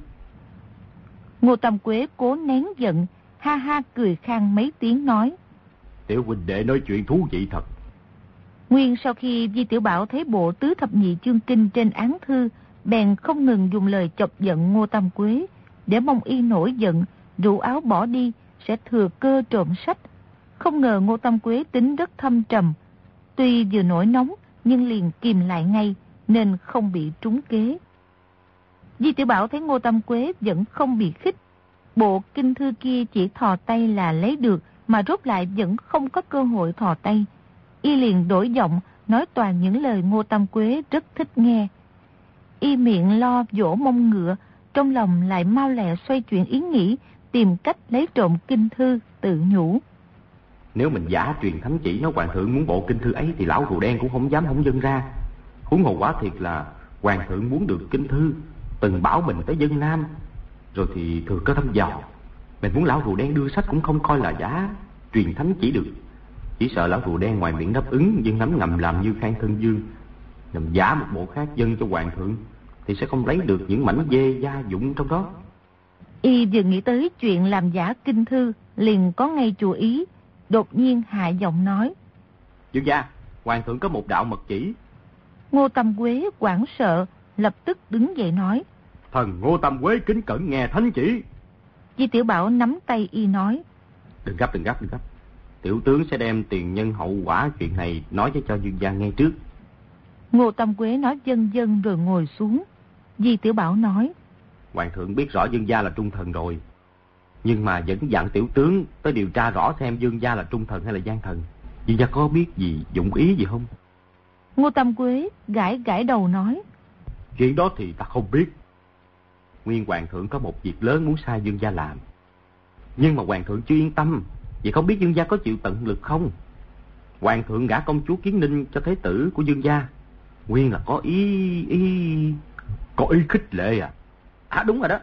Ngô Tâm Quế cố nén giận, ha ha cười khang mấy tiếng nói. Tiểu huynh đệ nói chuyện thú vị thật. Nguyên sau khi Di Tiểu Bảo thấy bộ tứ thập nhị chương kinh trên án thư, bèn không ngừng dùng lời chọc giận Ngô Tam Quế, để mong y nổi giận, rủ áo bỏ đi, sẽ thừa cơ trộm sách. Không ngờ Ngô Tam Quế tính rất thâm trầm. Tuy vừa nổi nóng, nhưng liền kìm lại ngay, nên không bị trúng kế. Di Tiểu Bảo thấy Ngô Tam Quế vẫn không bị khích. Bộ kinh thư kia chỉ thò tay là lấy được, mà rốt lại vẫn không có cơ hội thò tay. Y liền đổi giọng, nói toàn những lời Ngô tam Quế rất thích nghe. Y miệng lo vỗ mông ngựa, trong lòng lại mau lẹ xoay chuyển ý nghĩ, tìm cách lấy trộm kinh thư, tự nhủ. Nếu mình giả truyền thánh chỉ nói hoàng thượng muốn bộ kinh thư ấy thì lão rùa đen cũng không dám không dân ra. Huống hồ quá thiệt là hoàng thượng muốn được kinh thư, từng bảo mình tới dân Nam, rồi thì thừa cơ thăm dò. Mình muốn lão rùa đen đưa sách cũng không coi là giả, truyền thánh chỉ được. Chỉ sợ lão rùa đen ngoài miệng đáp ứng nhưng nắm ngầm làm như khang thân dương, làm giả một bộ khác dân cho hoàng thượng thì sẽ không lấy được những mảnh dê gia dụng trong đó. Y vừa nghĩ tới chuyện làm giả kinh thư, liền có ngay chú ý, đột nhiên hạ giọng nói. Dương gia, hoàng thượng có một đạo mật chỉ. Ngô Tâm Quế quảng sợ, lập tức đứng dậy nói. Thần Ngô Tâm Quế kính cẩn nghe thánh chỉ. Di Tiểu Bảo nắm tay y nói. Đừng gấp, đừng gấp, đừng gấp. Tiểu tướng sẽ đem tiền nhân hậu quả chuyện này nói cho cho Dương gia nghe trước. Ngô Tâm Quế nói dân dân rồi ngồi xuống. Di Tiểu Bảo nói. Hoàng thượng biết rõ Dương gia là trung thần rồi. Nhưng mà vẫn dặn tiểu tướng tới điều tra rõ xem Dương gia là trung thần hay là gian thần. Dương gia có biết gì, dụng ý gì không? Ngô Tâm Quế gãi gãi đầu nói. Chuyện đó thì ta không biết. Nguyên Hoàng thượng có một việc lớn muốn sai Dương gia làm. Nhưng mà Hoàng thượng chưa yên tâm. Vậy không biết Dương gia có chịu tận lực không? Hoàng thượng gả công chúa Kiến Ninh cho thế tử của Dương gia. Nguyên là có ý... ý... Có ý khích lệ à? À đúng rồi đó.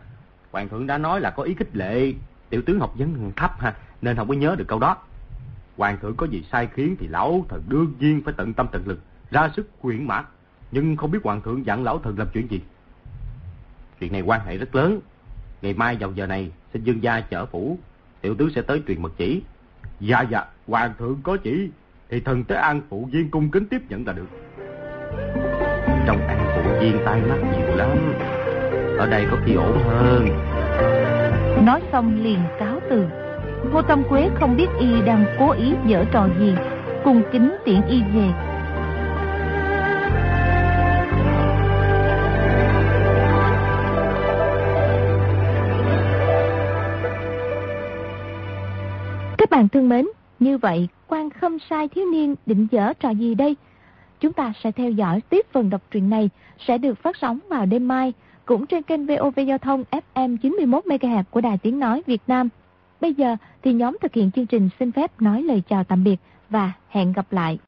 Hoàng thượng đã nói là có ý khích lệ. Tiểu tướng học vấn thấp ha, nên không có nhớ được câu đó. Hoàng thượng có gì sai khiến thì lão thần đương nhiên phải tận tâm tận lực, ra sức quyển mã. Nhưng không biết hoàng thượng dặn lão thần làm chuyện gì. Chuyện này quan hệ rất lớn. Ngày mai vào giờ này, xin dương gia chở phủ, tiểu tướng sẽ tới truyền mật chỉ. Dạ dạ, hoàng thượng có chỉ, thì thần tới an phụ viên cung kính tiếp nhận là được. Trong an phụ viên tai mắt nhiều lắm. Ở đây có khi ổn hơn. Nói xong liền cáo từ. Ngô Tâm Quế không biết y đang cố ý dở trò gì, cùng kính tiện y về. Các thương mến, như vậy quan khâm sai thiếu niên định dở trò gì đây? Chúng ta sẽ theo dõi tiếp phần đọc truyện này sẽ được phát sóng vào đêm mai cũng trên kênh VOV Giao thông FM 91MHz của Đài Tiếng Nói Việt Nam. Bây giờ thì nhóm thực hiện chương trình xin phép nói lời chào tạm biệt và hẹn gặp lại.